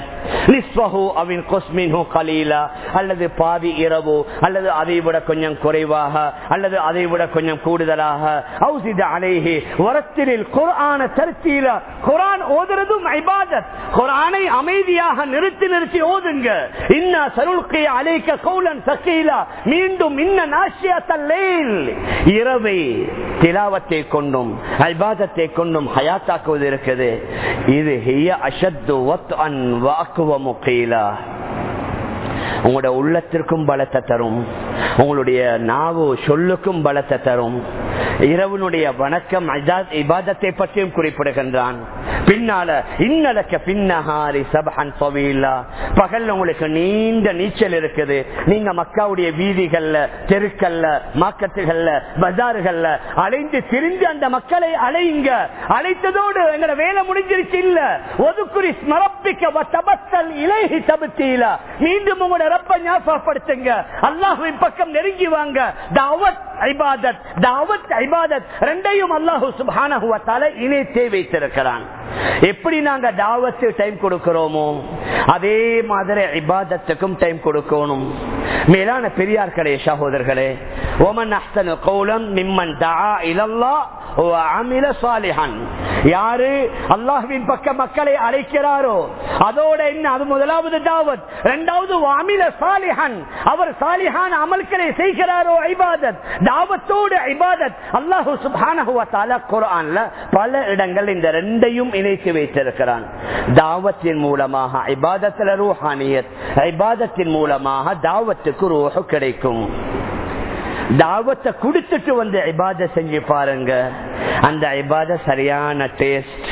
[SPEAKER 1] அவின் கொஸ்மின்ஹு கலீலா. அல்லது பாதி இரவு அல்லது அதை விட கொஞ்சம் குறைவாக அல்லது அதை விட கொஞ்சம் கூடுதலாக. அலைஹி வரத்திலில் குர்ஆன தர்த்தீலா குர்ஆன் ஓதுறதும் இபாதத். குர்ஆனை அமைதியாக நிறுத்தி நிறுத்தி ஓதுங்க. இன்னா சருள்கி அலைக்க கௌலன் சக்கீலா மீண்டும் இன்ன இரவை திலாவத்தை கொண்டும் அல்பாதத்தை கொண்டும் ஹயாத்தாக்குவது இருக்குது இது ஹிய அஷத்து உங்களோட உள்ளத்திற்கும் பலத்தை தரும். உங்களுடைய நாவு சொல்லுக்கும் பலத்தை தரும். இரவனுடைய வணக்கம் இபாதத்தை பற்றியும் குறிப்பிடுகின்றான். பின்னால இன்னலக்க பின்னஹாரி சபஹன் பவீலா பகல் உங்களுக்கு நீண்ட நீச்சல் இருக்குது. நீங்க மக்காவுடைய வீதிகள்ல தெருக்கள்ல மாக்கத்துகள்ல பஜாறுகள்ல அலைந்து திரிந்து அந்த மக்களை அலையுங்க. அழைத்ததோடு எங்களை வேலை முடிஞ்சிருச்சு இல்ல. ஒதுக்குறி ஸ்மரப்பிக்க தபத்தல் இலைஹி தபத்தீலா. மீண்டும் உங்களோட ரப்ப ஞாபகப்படுத்துங்க. அல்லாஹுவின் பக்கம் நெருங்கி வாங்க. தாவத் ஐபாதத் தாவத் ஐபாதத் ரெண்டையும் அல்லாஹு சுபானஹு வத்தால இணைத்தே வைத்திருக்கிறான். எப்படி நாங்க தாவத்து டைம் கொடுக்கிறோமோ அதே மாதிரி இபாதத்துக்கும் டைம் கொடுக்கணும். மேலான பெரியார்களே சகோதரர்களே ஓமன் அஹ்சனு கௌலம் மிம்மன் தா இலல்லா அமில சாலிஹன். யாரு அல்லாஹுவின் பக்க மக்களை அழைக்கிறாரோ அதோட என்ன? அது முதலாவது தாவத். இரண்டாவது அமில சாலிஹன். அவர் சாலிஹான் அமல்களை செய்கிறாரோ ஐபாதத் தாவத்தோடு ஐபாதத் அல்லாஹு சுப்ஹானஹு வ தஆலா பல இடங்கள் இந்த ரெண்டையும் நிலைக்கு வைத்திருக்கிறான். தாவத்தின் மூலமாக ஐபாதத்துல ரூஹானியத் ஐபாதத்தின் மூலமாக தாவத்துக்கு ரூஹு கிடைக்கும். தாவத்தை கொடுத்துட்டு வந்து இபாத செஞ்சு பாருங்க. அந்த இபாத சரியான டேஸ்ட்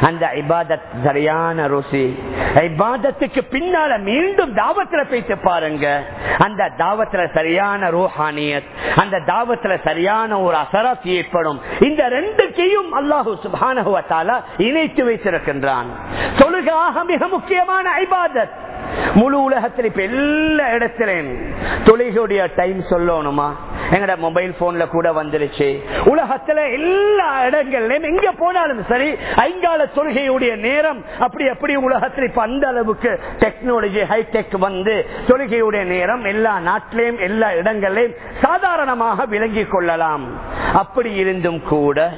[SPEAKER 1] அந்த இபாதத் சரியான ருசி. இபாதத்துக்கு பின்னால மீண்டும் தாவத்துல பேசி பாருங்க. அந்த தாவத்துல சரியான ரூஹானியத் அந்த தாவத்துல சரியான ஒரு அசராசி ஏற்படும். இந்த ரெண்டுக்கையும் அல்லாஹு சுபானகுவத்தால இணைத்து வைத்திருக்கின்றான். தொழுகாக மிக முக்கியமான ஐபாதத் முழு உலகத்தில் இப்ப எல்லா இடத்திலையும் தொழுகையுடைய டைம் சொல்லணுமா? எங்கட மொபைல் போன்ல கூட வந்துருச்சு. உலகத்துல எல்லா இடங்கள்லயும் எங்க போனாலும் சரி ஐங்கால தொழுகையுடைய நேரம் அப்படி அப்படி உலகத்தில் இப்ப அந்த அளவுக்கு டெக்னாலஜி ஹைடெக் வந்து தொழுகையுடைய நேரம் எல்லா நாட்டிலையும் எல்லா இடங்களையும் சாதாரணமாக விளங்கிக் கொள்ளலாம். அப்படி இருந்தும் கூட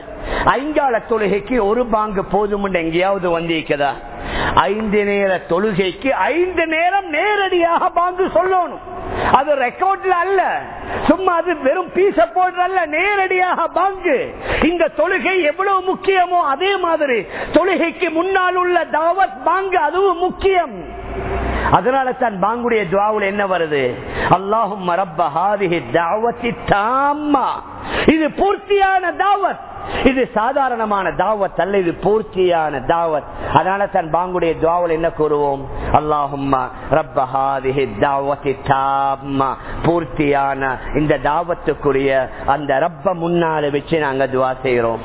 [SPEAKER 1] ஐங்கால தொழுகைக்கு ஒரு பாங்கு போதும் எங்கேயாவது வந்திருக்கதா? ஐந்து நேர தொழுகைக்கு ஐந்து நேரம் நேரடியாக பாங்கு சொல்லணும். அது ரெக்கார்ட்ல அல்ல. சும்மா அது வெறும் பீச போடுறல்ல நேரடியாக பாங்கு. இந்த தொழுகை எவ்வளவு முக்கியமோ அதே மாதிரி. தொழுகைக்கு முன்னால் உள்ள தாவத் பாங்கு அதுவும் முக்கியம். அதனால தான் பாங்குடைய துவாவுல என்ன வருது? அல்லாஹும் இது பூர்த்தியான தாவத். இது சாதாரணமான தாவத் அல்ல இது பூர்த்தியான தாவத். அதனால தன் பாங்குடைய துவாவில் என்ன கூறுவோம்? அல்லாஹும்மா ரப்பஹாதிஹி தாவத்தி தாம்மா. பூர்த்தியான இந்த தாவத்துக்குரிய அந்த ரப்ப முன்னால வச்சு நாங்க துவா செய்யறோம்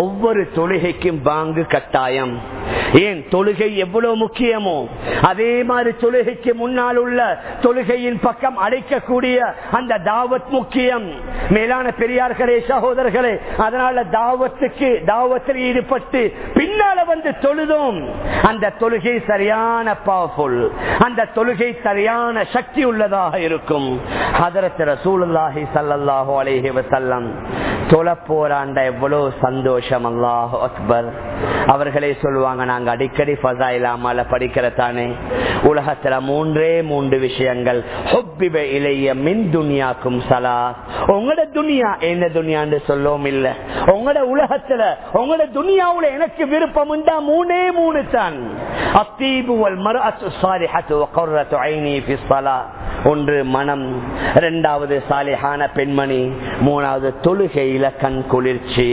[SPEAKER 1] ஒவ்வொரு தொழுகைக்கும் பாங்கு கட்டாயம். ஏன் தொழுகை எவ்வளவு முக்கியமோ? அதே மாதிரி தொழுகைக்கு முன்னால் உள்ள தொழுகையின் பக்கம் அடைக்கக்கூடிய அந்த தாவத் முக்கியம். மேலான பெரியார்களே சகோதரர்களே அதனால தாவத்துக்கு தாவத்தில் ஈடுபட்டு பின்னால வந்து தொழுதும். அந்த தொழுகை சரியான பவர்ஃபுல் அந்த தொழுகை சரியான சக்தி உள்ளதாக இருக்கும். அதரத்திர சூழலாகி சல்லல்லாஹு அலேஹி வசல்லம் தொழ போராண்ட எவ்வளவு சந்தோஷம் அல்லாஹ் அக்பர். அவர்களே சொல்லுவாங்க சொல்லுவாங்க நாங்க அடிக்கடி ஃபசா இல்லாமல படிக்கிறதானே உலகத்துல மூன்றே மூன்று விஷயங்கள். ஹொப்பிப இளைய மின் துனியாக்கும் சலா. உங்களோட துனியா என்ன துனியான்னு சொல்லவும் இல்ல. உங்களோட உலகத்துல உங்களோட துனியாவுல எனக்கு விருப்பம் உண்டா? மூணே மூணு தான். அத்தீபுவல் மறு மர்அத்து ஸாலிஹத்து ஒன்று மனம் இரண்டாவது சாலிஹான பெண்மணி மூணாவது தொழுகையில கண் குளிர்ச்சி.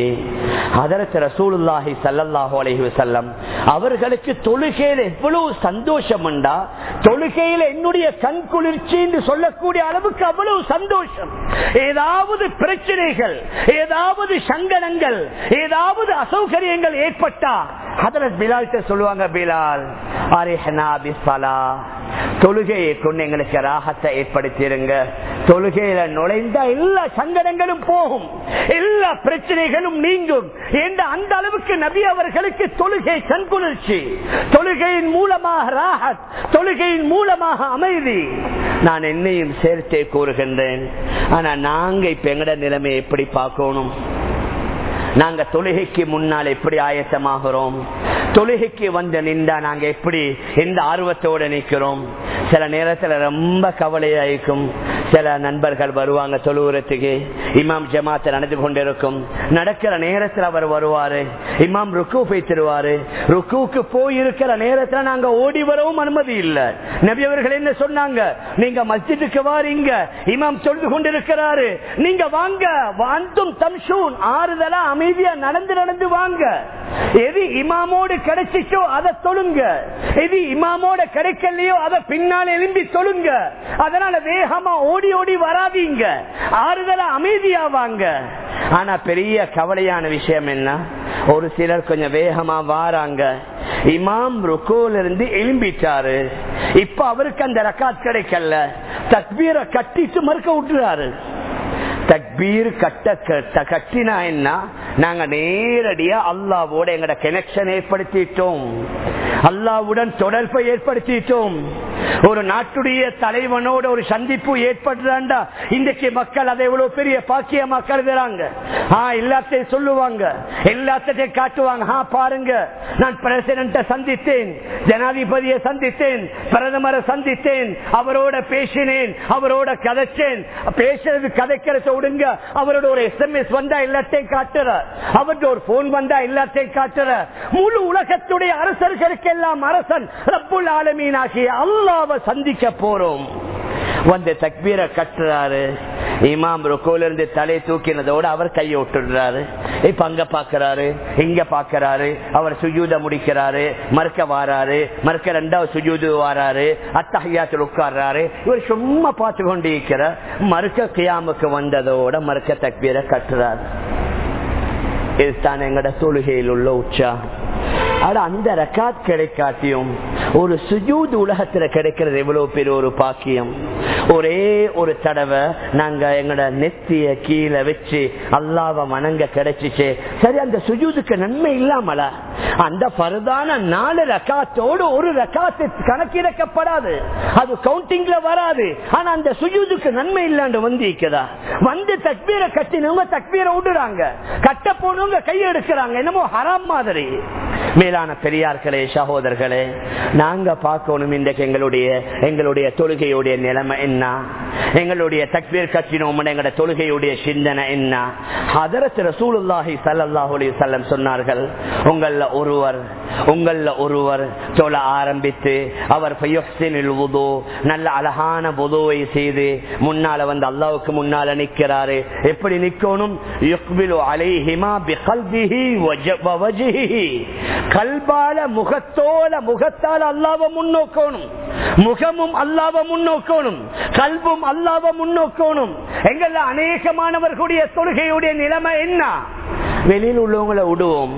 [SPEAKER 1] அதற்கு ரசூலுல்லாஹி சல்லாஹூ அலஹி வசல்லம் அவர்களுக்கு தொழுகையில எவ்வளவு சந்தோஷம் உண்டா தொழுகையில என்னுடைய கண் குளிர்ச்சி என்று சொல்லக்கூடிய அளவுக்கு அவ்வளவு சந்தோஷம். ஏதாவது பிரச்சனைகள் ஏதாவது சங்கடங்கள் ஏதாவது அசௌகரியங்கள் ஏற்பட்டா ஹதரத் பிலால் சொல்லுவாங்க பிலால் தொழுகையை கொண்டு எங்களுக்கு ராகத்தை ஏற்படுத்திருங்க. தொழுகையில நுழைந்தா எல்லா சங்கடங்களும் போகும். எல்லா பிரச்சனைகளும் நீங்கும். என்று அந்த அளவுக்கு நபி அவர்களுக்கு தொழுகை கண்குளிர்ச்சி. தொழுகையின் மூலமாக ராகத் தொழுகையின் மூலமாக அமைதி. நான் என்னையும் சேர்த்தே கூறுகின்றேன். ஆனா நாங்க இப்ப எங்கட நிலைமை எப்படி பார்க்கணும்? நாங்க தொழுகைக்கு முன்னால் எப்படி ஆயத்தமாகிறோம்? தொழுகைக்கு வந்து நின்றா நாங்க எப்படி எந்த ஆர்வத்தோட நிக்கிறோம் சில நேரத்துல ரொம்ப கவலையாயிருக்கும். சில நண்பர்கள் வருவாங்க தொழுவுறத்துக்கு இமாம் ஜமாத்த நடந்து கொண்டிருக்கும். நடக்கிற நேரத்தில் அவர் வருவாரு. இமாம் ருக்கு போய் தருவாரு. ருக்குவுக்கு போயிருக்கிற இருக்கிற நேரத்துல நாங்க ஓடி வரவும் அனுமதி இல்ல. நபி அவர்கள் என்ன சொன்னாங்க? நீங்க மஸ்ஜிதுக்கு வாரீங்க. இமாம் தொழுது கொண்டிருக்கிறாரு. நீங்க வாங்க. வாந்தும் தம்சூன் ஆறுதலா அமைதியா நடந்து நடந்து வாங்க. எது இமாமோடு இமாமோடு கிடைச்சிச்சோ அதை தொழுங்க. எது இமாமோட கிடைக்கலையோ அதை பின்னால் எழும்பி தொழுங்க. அதனால வேகமா ஓடி ஓடி வராதீங்க. ஆறுதலா அமைதியாவாங்க. ஆனா பெரிய கவலையான விஷயம் என்ன? ஒரு சிலர் கொஞ்சம் வேகமா வாராங்க. இமாம் ருக்கோல இருந்து எழும்பிட்டாரு. இப்ப அவருக்கு அந்த ரக்காத் கிடைக்கல. தக்பீரை கட்டிட்டு மறுக்க விட்டுறாரு. தக்பீர் கட்ட கட்டினா என்ன? நாங்க நேரடியா அல்லாவோட எங்கட கனெக்ஷன் ஏற்படுத்திட்டோம். அல்லாவுடன் தொடர்பை ஏற்படுத்திட்டோம். ஒரு நாட்டுடைய தலைவனோட ஒரு சந்திப்பு ஏற்படுறாண்டா இன்றைக்கு மக்கள் அதை எவ்வளவு பெரிய பாக்கியமா கருதுறாங்க. எல்லாத்தையும் சொல்லுவாங்க. எல்லாத்தையும் காட்டுவாங்க. ஆ பாருங்க. நான் பிரசிடண்ட சந்தித்தேன். ஜனாதிபதியை சந்தித்தேன். பிரதமரை சந்தித்தேன். அவரோட பேசினேன். அவரோட கதைச்சேன். பேசுறது கதைக்கிறத விடுங்க. அவரோட ஒரு எஸ்எம்எஸ் வந்தா எல்லாத்தையும் காட்டுற. அவரோட ஒரு போன் வந்தா எல்லாத்தையும் காட்டுற. முழு உலகத்துடைய அரசர்களுக்கு எல்லாம் அரசன் ரப்புல் ஆலமீன் ஆகிய அல்லாவை சந்திக்க போறோம். வந்து தக்பீரை கட்டுறாரு. இமாம் ருக்கோல இருந்து தலை தூக்கினதோடு அவர் கையை விட்டுடுறாரு. இப்ப அங்க பாக்குறாரு இங்க பாக்குறாரு அவர் சுஜூத முடிக்கிறாரு மறுக்க வாராரு மறுக்க ரெண்டாவது சுஜூது வாராரு அத்தகையாத்தில் உட்கார்றாரு. இவர் சும்மா பார்த்து கொண்டு இருக்கிறார் மறுக்க கியாமுக்கு வந்ததோட மறுக்க தக்பீரை கட்டுறாரு. இதுதான் எங்கட தொழுகையில் உள்ள உற்சாகம் ஆனா அந்த ரக்காத் கிடைக்காட்டியும் ஒரு சுஜூத் உலகத்துல கிடைக்கிறது எவ்வளவு பெரிய ஒரு பாக்கியம். ஒரே ஒரு தடவை நாங்க எங்கட நெத்திய கீழே வச்சு அல்லாவ மணங்க கிடைச்சிச்சு. சரி அந்த சுஜூதுக்கு நன்மை இல்லாமல அந்த பருதான நாலு ரக்காத்தோடு ஒரு ரக்காத்து கணக்கிடக்கப்படாது அது கவுண்டிங்ல வராது. ஆனா அந்த சுஜூதுக்கு நன்மை இல்லாண்டு வந்து இருக்குதா வந்து தக்பீரை கட்டினவங்க தக்பீரை விடுறாங்க கட்ட போனவங்க கையெடுக்கிறாங்க. என்னமோ ஹராம் மாதிரி. மேலான பெரியார்களே சகோதரர்களே நாங்க பார்க்கணும் இன்றைக்கு எங்களுடைய எங்களுடைய தொழுகையுடைய நிலைமை என்ன? எங்களுடைய தக்வீர் கட்சினோம் எங்களுடைய தொழுகையுடைய சிந்தனை என்ன? அதரத்து ரசூலுல்லாஹி சல்லாஹூ அலி செல்லம் சொன்னார்கள் உங்கள ஒருவர் உங்கள ஒருவர் தொழ ஆரம்பித்து அவர் நல்ல அழகான புதுவை செய்து முன்னால வந்து அல்லாவுக்கு முன்னால நிக்கிறாரு எப்படி நிக்கணும் அலைஹிமா பிகல்பிஹி வஜ்ஹிஹி கல்பால முகத்தோல முகத்தால் அல்லாவ முன்னோக்கணும் முகமும் அல்லாவ முன்னோக்கணும் கல்பும் அல்லாவ முன்னோக்கணும் எங்கெல்லாம் அநேகமானவர்களுடைய தொழுகையுடைய நிலைமை என்ன வெளியில் உள்ளவங்களை விடுவோம்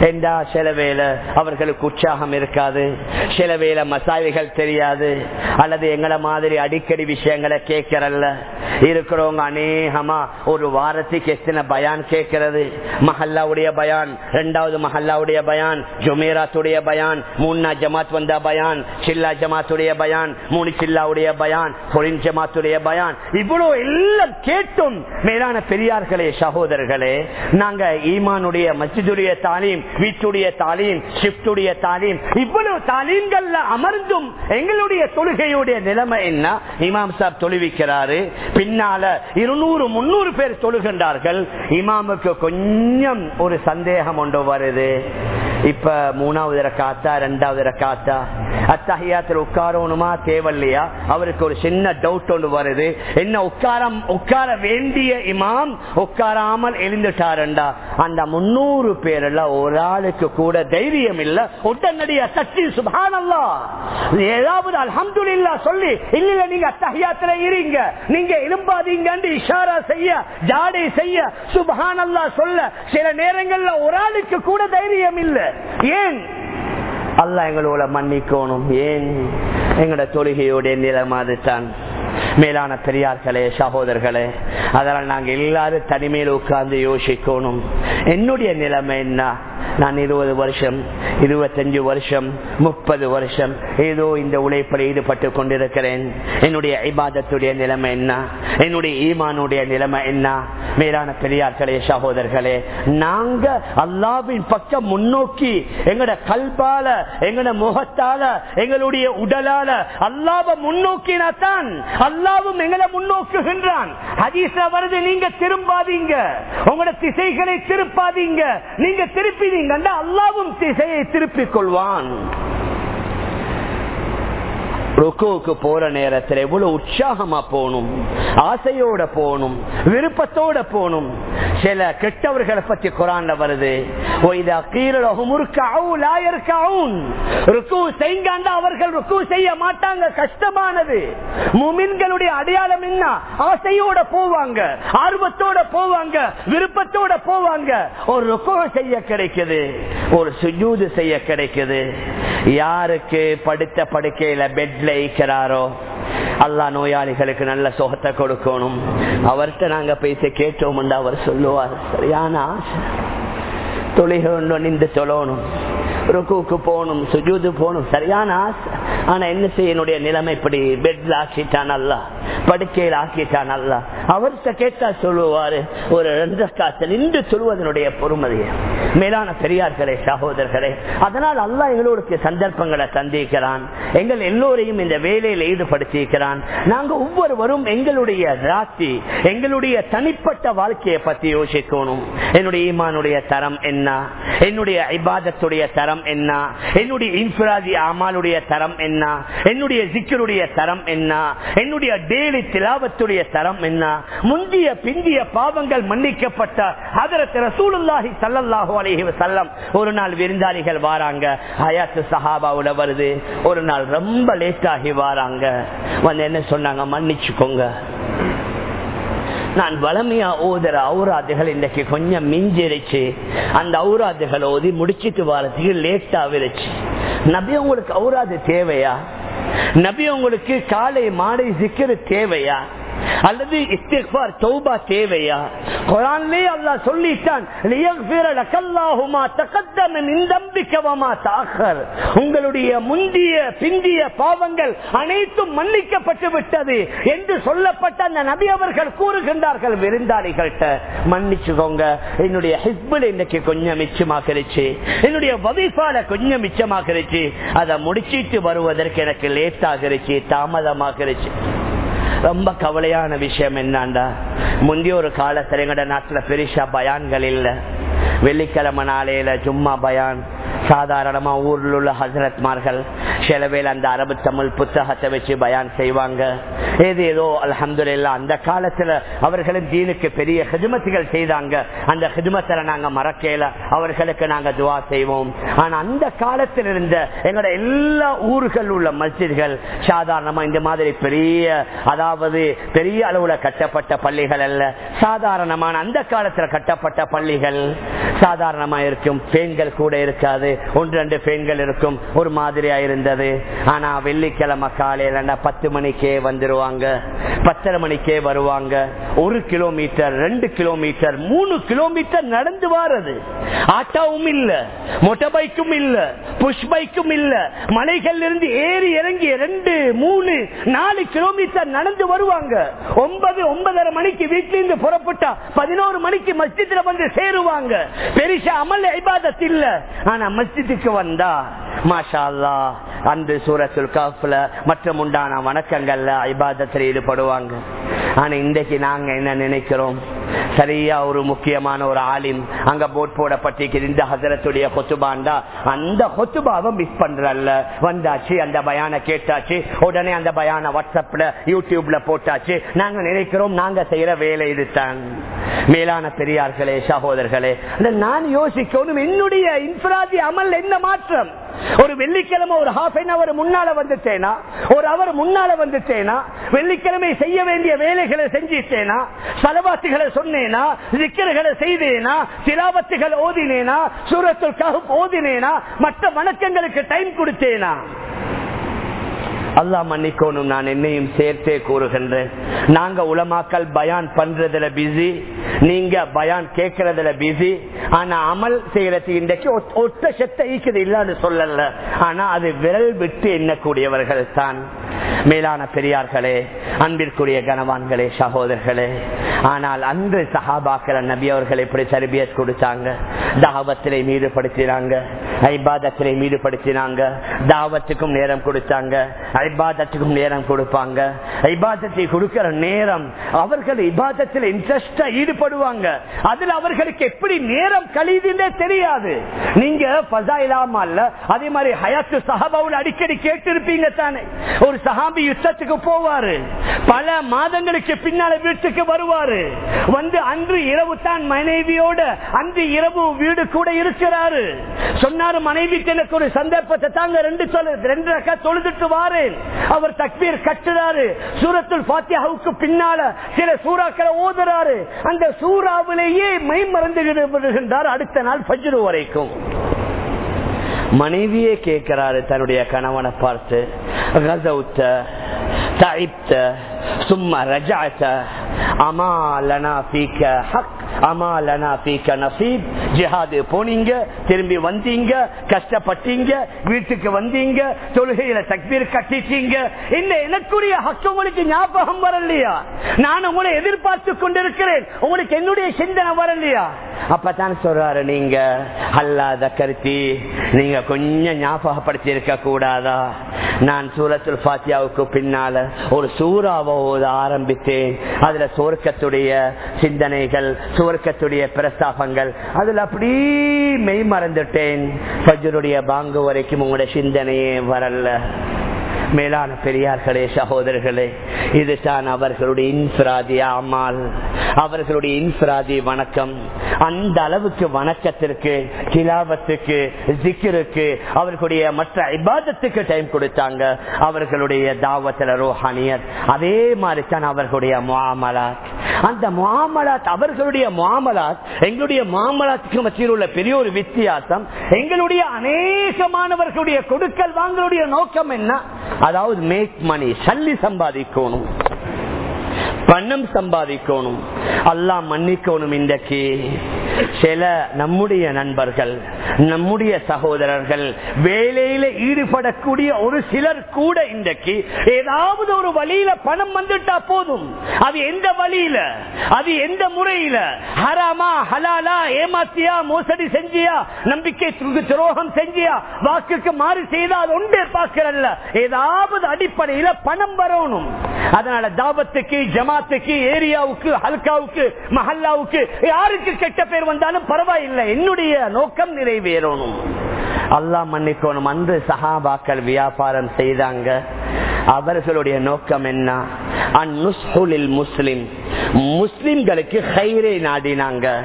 [SPEAKER 1] என்றா சில வேலை அவர்களுக்கு உற்சாகம் இருக்காது. சில வேலை மசாலைகள் தெரியாது. அல்லது எங்களை மாதிரி அடிக்கடி விஷயங்களை கேட்கறல்ல. இருக்கிறவங்க அநேகமா ஒரு வாரத்துக்கு எத்தனை பயான் கேட்கறது? மஹல்லாவுடைய பயான் ரெண்டாவது மஹல்லாவுடைய பயான் ஜுமேராத்துடைய பயான் மூணா ஜமாத் வந்தா பயான் சில்லா ஜமாத்துடைய பயான் மூணு சில்லாவுடைய பயான் பொலின் ஜமாத்துடைய பயான். இவ்வளவு எல்லாம் கேட்டும் மேலான பெரியார்களே சகோதரர்களே நாங்க ஈமானுடைய மஸ்ஜிதுடைய தாலீம் வீட்டுடைய தாலீம் ஷிப்டுடைய தாலீம். இவ்வளவு தாலீம்கள்ல அமர்ந்தும் எங்களுடைய தொழுகையுடைய நிலைமை என்ன? இமாம் சாப் தொழுவிக்கிறாரு. பின்னால இருநூறு முன்னூறு பேர் தொழுகின்றார்கள். இமாமுக்கு கொஞ்சம் ஒரு சந்தேகம் ஒன்று வருது. இப்ப மூணாவது ரக்காத்தா ரெண்டாவது ரக்காத்தா அத்தகையாத்துல உட்காரணுமா தேவையில்லையா அவருக்கு ஒரு சின்ன டவுட் ஒன்று வருது என்ன உட்காரம் உட்கார வேண்டிய இமாம் உட்காராமல் எழுந்துட்டாருண்டா அந்த முன்னூறு பேர்ல ஒரு ஆளுக்கு கூட தைரியம் இல்ல உடனடியா சக்தி சுபானல்லா ஏதாவது அல்ஹம்துலில்லா சொல்லி இல்ல நீங்க அத்தகையாத்துல இருங்க நீங்க எழும்பாதீங்க இஷாரா செய்ய ஜாடை செய்ய சுபானல்லா சொல்ல சில நேரங்கள்ல ஒரு ஆளுக்கு கூட தைரியம் இல்ல ஏன்? அல்ல எங்களோட மன்னிக்கணும். ஏன்? எங்களோட தொழுகையோட நிலம் அதுதான். மேலான பெரியார்களே சகோதரர்களே அதனால் நாங்க எல்லாரும் தனிமையில் உட்கார்ந்து யோசிக்கணும். என்னுடைய நிலைமை என்ன? நான் இருபது வருஷம் இருபத்தஞ்சு வருஷம் முப்பது வருஷம் ஏதோ இந்த உழைப்பில் ஈடுபட்டு கொண்டிருக்கிறேன். என்னுடைய ஐபாதத்துடைய நிலைமை என்ன? என்னுடைய ஈமானுடைய நிலைமை என்ன? மேலான பெரியார்களே சகோதரர்களே நாங்க அல்லாவின் பக்கம் முன்னோக்கி எங்கட கல்பால எங்கட முகத்தால எங்களுடைய உடலால அல்லாவ முன்னோக்கினாத்தான் அல்லாவும் எங்களை முன்னோக்குகின்றான். ஹதீஸ்ல வருது நீங்க திரும்பாதீங்க. உங்களோட திசைகளை திருப்பாதீங்க. நீங்க திருப்பி திருப்பினீங்க அல்லாவும் திசையை திருப்பிக் கொள்வான். ருக்குவுக்கு போற நேரத்தில் எவ்வளவு உற்சாகமா போகணும் ஆசையோட போகணும் விருப்பத்தோட போகணும். சில கெட்டவர்களை பத்தி குரான்ல வருது. அவர்கள் ருக்கு செய்ய மாட்டாங்க கஷ்டமானது. முமின்களுடைய அடையாளம் என்ன? ஆசையோட போவாங்க ஆர்வத்தோட போவாங்க விருப்பத்தோட போவாங்க. ஒரு ருக்கு செய்ய கிடைக்குது ஒரு சுஜூது செய்ய கிடைக்குது. யாருக்கு படுத்த படுக்கையில பெட் பெட்ல ஈக்கிறாரோ அல்லா நோயாளிகளுக்கு நல்ல சுகத்தை கொடுக்கணும். அவர்கிட்ட நாங்க பேச கேட்டோம் அவர் சொல்லுவார். சரியான ஆசை. தொழில் நின்று சொல்லணும் ருக்குக்கு போகணும் சுஜூது போகணும். சரியான ஆசை. ஆனா என்ன செய்ய என்னுடைய நிலைமை இப்படி? பெட்ல ஆக்கிட்டான் அல்ல படுக்கையில் ஆக்கிட்டான் அல்ல அவர்கிட்ட கேட்டா சொல்லுவாரு ஒரு ரெண்டு காசு சொல்வதனுடைய பொறுமதியை மேலான பெரியார்களே சகோதரர்களே அதனால் அல்லா எங்களுக்கு சந்தர்ப்பங்களை சந்திக்கிறான் எங்கள் எல்லோரையும் இந்த வேலையில் ஈடுபடுத்தியிருக்கிறான். நாங்க ஒவ்வொருவரும் எங்களுடைய ராசி எங்களுடைய தனிப்பட்ட வாழ்க்கையை பத்தி யோசிக்கணும். என்னுடைய ஈமானுடைய தரம் என்ன? என்னுடைய ஐபாதத்துடைய தரம் என்ன? என்னுடைய இன்ஃபிராதி அமாலுடைய தரம் என்ன? என்னுடைய சிக்கருடைய தரம் என்ன? என்னுடைய டெய்லி திலாபத்துடைய தரம் என்ன? முந்திய பிந்திய பாவங்கள் மன்னிக்கப்பட்ட அதற்கு ரசூலுல்லாஹி சல்லல்லாஹு அலைஹி வஸல்லம். ஒரு நாள் விருந்தாளிகள் வாராங்க. ஹயாத்து சஹாபாவுல வருது. ஒரு நாள் ரொம்ப லேட் ஆகி வாராங்க. வந்து என்ன சொன்னாங்க? மன்னிச்சுக்கோங்க. நான் வளமையா ஓதுற ஔராதுகள் இன்னைக்கு கொஞ்சம் மிஞ்சிருச்சு. அந்த ஔராதுகள் ஓதி முடிச்சிட்டு வாரத்துக்கு லேட் ஆகிருச்சு நபி உங்களுக்கு ஔராது தேவையா? நபி உங்களுக்கு காலை மாலை சிக்கிற தேவையா? அல்லது இஸ்திக்பார் தௌபா தேவையா? குரான்லே அல்லாஹ் சொல்லிட்டான் உங்களுடைய முந்திய பிந்திய பாவங்கள் அனைத்தும் மன்னிக்கப்பட்டு விட்டது என்று சொல்லப்பட்ட அந்த நபி அவர்கள் கூறுகின்றார்கள் விருந்தாளிகள்கிட்ட. மன்னிச்சுக்கோங்க என்னுடைய ஹிஸ்பில் இன்னைக்கு கொஞ்சம் மிச்சமாகிருச்சு. என்னுடைய வதிஃபால கொஞ்சம் மிச்சமாகிருச்சு. அதை முடிச்சிட்டு வருவதற்கு எனக்கு லேட் ஆகிருச்சு தாமதமாகிருச்சு. ரொம்ப கவலையான விஷயம் என்னண்டா? முந்தைய ஒரு காலத்துல எங்கட நாட்டுல பெரிசா பயான்கள் இல்ல. வெள்ளிக்கிழமை நாளையில சும்மா பயான். சாதாரணமா ஊர்ல உள்ள ஹசரத்மார்கள் சில அந்த அரபு தமிழ் புத்தகத்தை வச்சு பயான் செய்வாங்க. ஏது ஏதோ அலமதுல்லா அந்த காலத்துல அவர்களும் தீனுக்கு பெரிய ஹிதுமத்துகள் செய்தாங்க. அந்த ஹிதுமத்துல நாங்க மறக்கல. அவர்களுக்கு நாங்க துவா செய்வோம். ஆனா அந்த காலத்தில் இருந்த எங்களோட எல்லா ஊர்கள் உள்ள மஸ்ஜித்கள் சாதாரணமா இந்த மாதிரி பெரிய அதாவது பெரிய அளவுல கட்டப்பட்ட பள்ளிகள் அல்ல. சாதாரணமான அந்த காலத்துல கட்டப்பட்ட பள்ளிகள் சாதாரணமா இருக்கும். பெண்கள் கூட இருக்காது. ஒன்று ரெண்டு பெண்கள் இருக்கும். ஒரு மாதிரியா இருந்தது. ஆனா வெள்ளிக்கிழமை காலையில பத்து மணிக்கே வந்துருவாங்க. பத்தரை மணிக்கே வருவாங்க. ஒரு கிலோமீட்டர் ரெண்டு கிலோமீட்டர் மூணு கிலோமீட்டர் நடந்து வாரது. ஆட்டோவும் இல்ல. மொட்டர் பைக்கும் இல்ல. புஷ் பைக்கும் இல்ல. மலைகள் இருந்து ஏறி இறங்கி ரெண்டு மூணு நாலு கிலோமீட்டர் நடந்து வருவாங்க. ஒன்பது ஒன்பதரை மணிக்கு வீட்டிலிருந்து புறப்பட்டா பதினோரு மணிக்கு மஸ்ஜித்ல வந்து சேருவாங்க. பெரிசா அமல் ஐபாதத் இல்ல. ஆனா மஸ்ஜிதுக்கு வந்தா மாஷா அல்லா அந்த சூரத்துல் காஃப்ல மற்றும் உண்டான வணக்கங்கள்ல ஐபாதத்தில் ஈடுபடுவாங்க. ஆனா இன்றைக்கு நாங்க என்ன நினைக்கிறோம்? சரியா ஒரு முக்கியமான ஒரு ஆலிம். அங்க போட் போடப்பட்டிருக்கிறது இந்த ஹசரத்துடைய கொத்துபாண்டா அந்த கொத்துபாவை மிஸ் பண்றல்ல. வந்தாச்சு அந்த பயான கேட்டாச்சு. உடனே அந்த பயான வாட்ஸ்அப்ல யூடியூப்ல போட்டாச்சு. நாங்க நினைக்கிறோம் நாங்க செய்யற வேலை இதுதான். மேலான பெரியார்களே சகோதரர்களே நான் யோசிக்கணும் என்னுடைய இன்ஃபிராதி அமல் என்ன மாற்றம்? ஒரு வெள்ளிக்கிழமை ஒரு ஹாஃப் அன் அவர் முன்னால வந்துட்டேனா? ஒரு அவர் முன்னால வந்துட்டேனா? வெள்ளிக்கிழமை செய்ய வேண்டிய வேலைகளை செஞ்சிட்டேனா? சலவாத்துகளை சொன்னேனா? சிக்கர்களை செய்தேனா? சிலாபத்துகள் ஓதினேனா? சூரத்துல் கஹப் ஓதினேனா? மற்ற வணக்கங்களுக்கு டைம் கொடுத்தேனா? அல்லா மன்னிக்கணும் நான் என்னையும் சேர்த்தே கூறுகின்றேன். நாங்க உலமாக்கல் பயான் பண்றதுல பிஸி நீங்க பயான் கேட்கறதுல பிஸி ஆனா அமல் செய்யறது இன்றைக்கு ஒட்ட செத்த ஈக்குது இல்லன்னு சொல்லல. ஆனா அது விரல் விட்டு எண்ணக்கூடியவர்கள் தான். மேலான பெரியார்களே அன்பிற்குரிய கனவான்களே சகோதரர்களே ஆனால் அன்று சஹாபாக்கள் நபி அவர்கள் எப்படி தர்பியத் கொடுத்தாங்க? தாவத்திலே மீடுபடுத்தினாங்க ஐபாதத்திலே மீடுபடுத்தினாங்க தாவத்துக்கும் நேரம் கொடுத்தாங்க ஐபாதத்துக்கும் நேரம் கொடுப்பாங்க. ஐபாதத்தை கொடுக்கிற நேரம் அவர்கள் இபாதத்தில் இன்ட்ரெஸ்டா ஈடுபடுவாங்க. அதில் அவர்களுக்கு எப்படி நேரம் கழிதுன்னே தெரியாது. நீங்க அதே மாதிரி ஹயாத்து சஹாபாவில் அடிக்கடி கேட்டிருப்பீங்க தானே. ஒரு சஹாபி யுத்தத்துக்கு போவாரு. பல மாதங்களுக்கு பின்னால வீட்டுக்கு வருவாரு. வந்து அன்று இரவு தான் மனைவியோட அன்று இரவு வீடு கூட இருக்கிறாரு. சொன்னாரு மனைவிக்கு எனக்கு ஒரு சந்தர்ப்பத்தை தாங்க ரெண்டு ரெண்டு ரக்கா தொழுதுட்டு வாரேன். அவர் தக்பீர் கட்டுறாரு. சூரத்துல் பாத்தியாவுக்கு பின்னால சில சூறாக்களை ஓதுறாரு. அந்த சூறாவிலேயே மை மறந்து விடுகின்றார் அடுத்த நாள் பஜ்ரு வரைக்கும். மனைவியே கேட்கிறாரு தன்னுடைய கணவனை பார்த்து சும்மா ரஜாத்த அமாலனா பீக்க ஹக். அமாலனா பீக்க நசீப் ஜிஹாது போனீங்க திரும்பி வந்தீங்க கஷ்டப்பட்டீங்க வீட்டுக்கு வந்தீங்க தொழுகையில தக்பீர் கட்டிட்டீங்க. இல்ல எனக்குரிய ஹக்கு உங்களுக்கு ஞாபகம் வரலையா? நான் உங்களை எதிர்பார்த்து கொண்டிருக்கிறேன். உங்களுக்கு என்னுடைய சிந்தனை வரலையா? அப்பதான் சொல்றாரு நீங்க அல்லாத கருத்தி நீங்க கொஞ்சம் ஞாபகப்படுத்தி இருக்க கூடாதா? நான் சூரத்துல் பாத்தியாவுக்கு பின்னால ஒரு சூறாவை ஆரம்பித்தேன். அதுல சோர்க்கத்துடைய சிந்தனைகள் சுவர்க்கத்துடைய பிரஸ்தாபங்கள். அதுல அப்படி மெய் மறந்துட்டேன். பஜ்ருடைய பாங்கு வரைக்கும் உங்களுடைய சிந்தனையே வரல. மேலான பெரியார்களே சகோதரர்களே இதுதான் அவர்களுடைய இன்ஃபிராதி அமால். அவர்களுடைய இன்ஃபிராதி வணக்கம். அந்த அளவுக்கு வணக்கத்திற்கு கிலாபத்துக்கு ஜிக்கிருக்கு அவர்களுடைய மற்ற இபாதத்துக்கு டைம் கொடுத்தாங்க. அவர்களுடைய தாவத்தில் ரோஹானியர் அதே மாதிரி தான் அவர்களுடைய மாமலாத் அந்த மாமலாத் அவர்களுடைய மாமலாத் எங்களுடைய மாமலாத்துக்கு மத்தியில் உள்ள பெரிய ஒரு வித்தியாசம் எங்களுடைய அநேகமானவர்களுடைய கொடுக்கல் வாங்களுடைய நோக்கம் என்ன? அதாவது மேக் மணி சல்லி சம்பாதிக்கணும். பணம் சம்பாதிக்கணும். அல்லா மன்னிக்கணும் இன்றைக்கு. சில நம்முடைய நண்பர்கள் நம்முடைய சகோதரர்கள் வேலையில ஈடுபடக்கூடிய ஒரு சிலர் கூட இன்றைக்கு ஏதாவது ஒரு வழியில பணம் வந்துட்டா போதும். அது எந்த வழியில? அது எந்த முறையில? ஹராமா ஹலாலா ஏமாத்தியா மோசடி செஞ்சியா நம்பிக்கை துரோகம் செஞ்சியா வாக்குக்கு மாறி செய்தா அது ஒன்றே பார்க்கிறல்ல. ஏதாவது அடிப்படையில பணம் வரணும். அதனால தாபத்துக்கு ஜமாத்துக்கு ஏரியாவுக்கு ஹல்காவுக்கு மஹல்லாவுக்கு யாருக்கு கெட்ட பேர் வந்தாலும் பரவாயில்லை. என்னுடைய நோக்கம் நிறைவேறணும். அல்லாஹ் மன்னிக்கணும். அன்று சஹாபாக்கள் வியாபாரம் செய்தாங்க. அவர்களுடைய நோக்கம் என்ன? அந்நுஸ்ஹுலில் முஸ்லிம். முஸ்லிம்களுக்கு ஹைரை நாடினாங்க.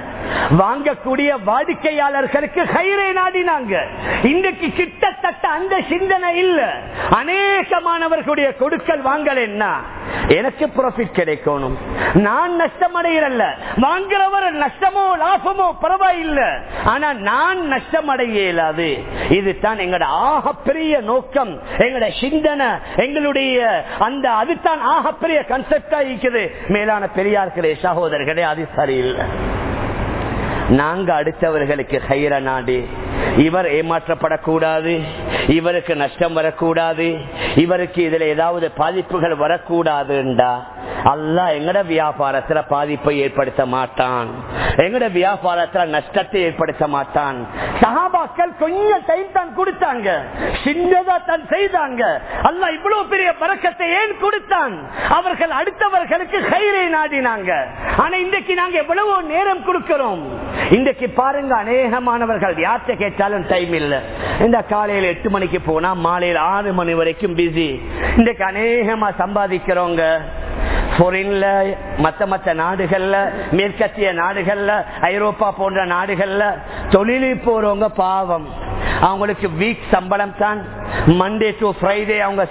[SPEAKER 1] வாங்கக்கூடிய வாடிக்கையாளர்களுக்கு கயிறை நாடினாங்க. இன்றைக்கு கிட்டத்தட்ட அந்த சிந்தனை இல்ல. அநேகமானவர்களுடைய கொடுக்கல் வாங்கல் என்ன? எனக்கு ப்ராஃபிட் கிடைக்கணும். நான் நஷ்டம் அடையிறல்ல வாங்குறவர் நஷ்டமோ லாபமோ பரவாயில்ல. ஆனா நான் நஷ்டம் அடைய இயலாது இதுதான் எங்களோட ஆகப்பெரிய நோக்கம். எங்களோட சிந்தனை எங்களுடைய அந்த அதுதான் ஆகப்பெரிய கன்செப்டா இருக்குது. மேலான பெரியார்களே சகோதரர்களே அது சரியில்லை. நாங்க அடுத்தவர்களுக்கு ஹைர நாடி. இவர் ஏமாற்றப்படக்கூடாது. இவருக்கு நஷ்டம் வரக்கூடாது. இவருக்கு இதுல ஏதாவது பாதிப்புகள் வரக்கூடாதுண்டா அல்லா எங்கட வியாபாரத்துல பாதிப்பை ஏற்படுத்த மாட்டான். எங்கட வியாபாரத்துல நஷ்டத்தை ஏற்படுத்த மாட்டான். சகாபாக்கள் கொஞ்சம் டைம் தான் கொடுத்தாங்க. சின்னதா தான் செய்தாங்க. அல்ல இவ்வளவு பெரிய பறக்கத்தை ஏன் கொடுத்தான்? அவர்கள் அடுத்தவர்களுக்கு கயிறை நாடினாங்க. ஆனா இன்றைக்கு நாங்க எவ்வளவு நேரம் கொடுக்கிறோம். இன்றைக்கு பாருங்க அநேகமானவர்கள் யார்த்த கேட்டாலும் டைம் இல்ல. இந்த காலையில எட்டு மணிக்கு போனா மாலையில் ஆறு மணி வரைக்கும் பிஸி இன்றைக்கு அநேகமா சம்பாதிக்கிறவங்க பொரின்ல மத்த மத்த நாடுகள்ல மேற்கத்திய நாடுகள்ல ஐரோப்பா போன்ற நாடுகள்ல தொழிலில் போறவங்க பாவம். அவங்களுக்கு வீக் சம்பளம் தான். மண்டே டு ஃப்ரைடே அவங்க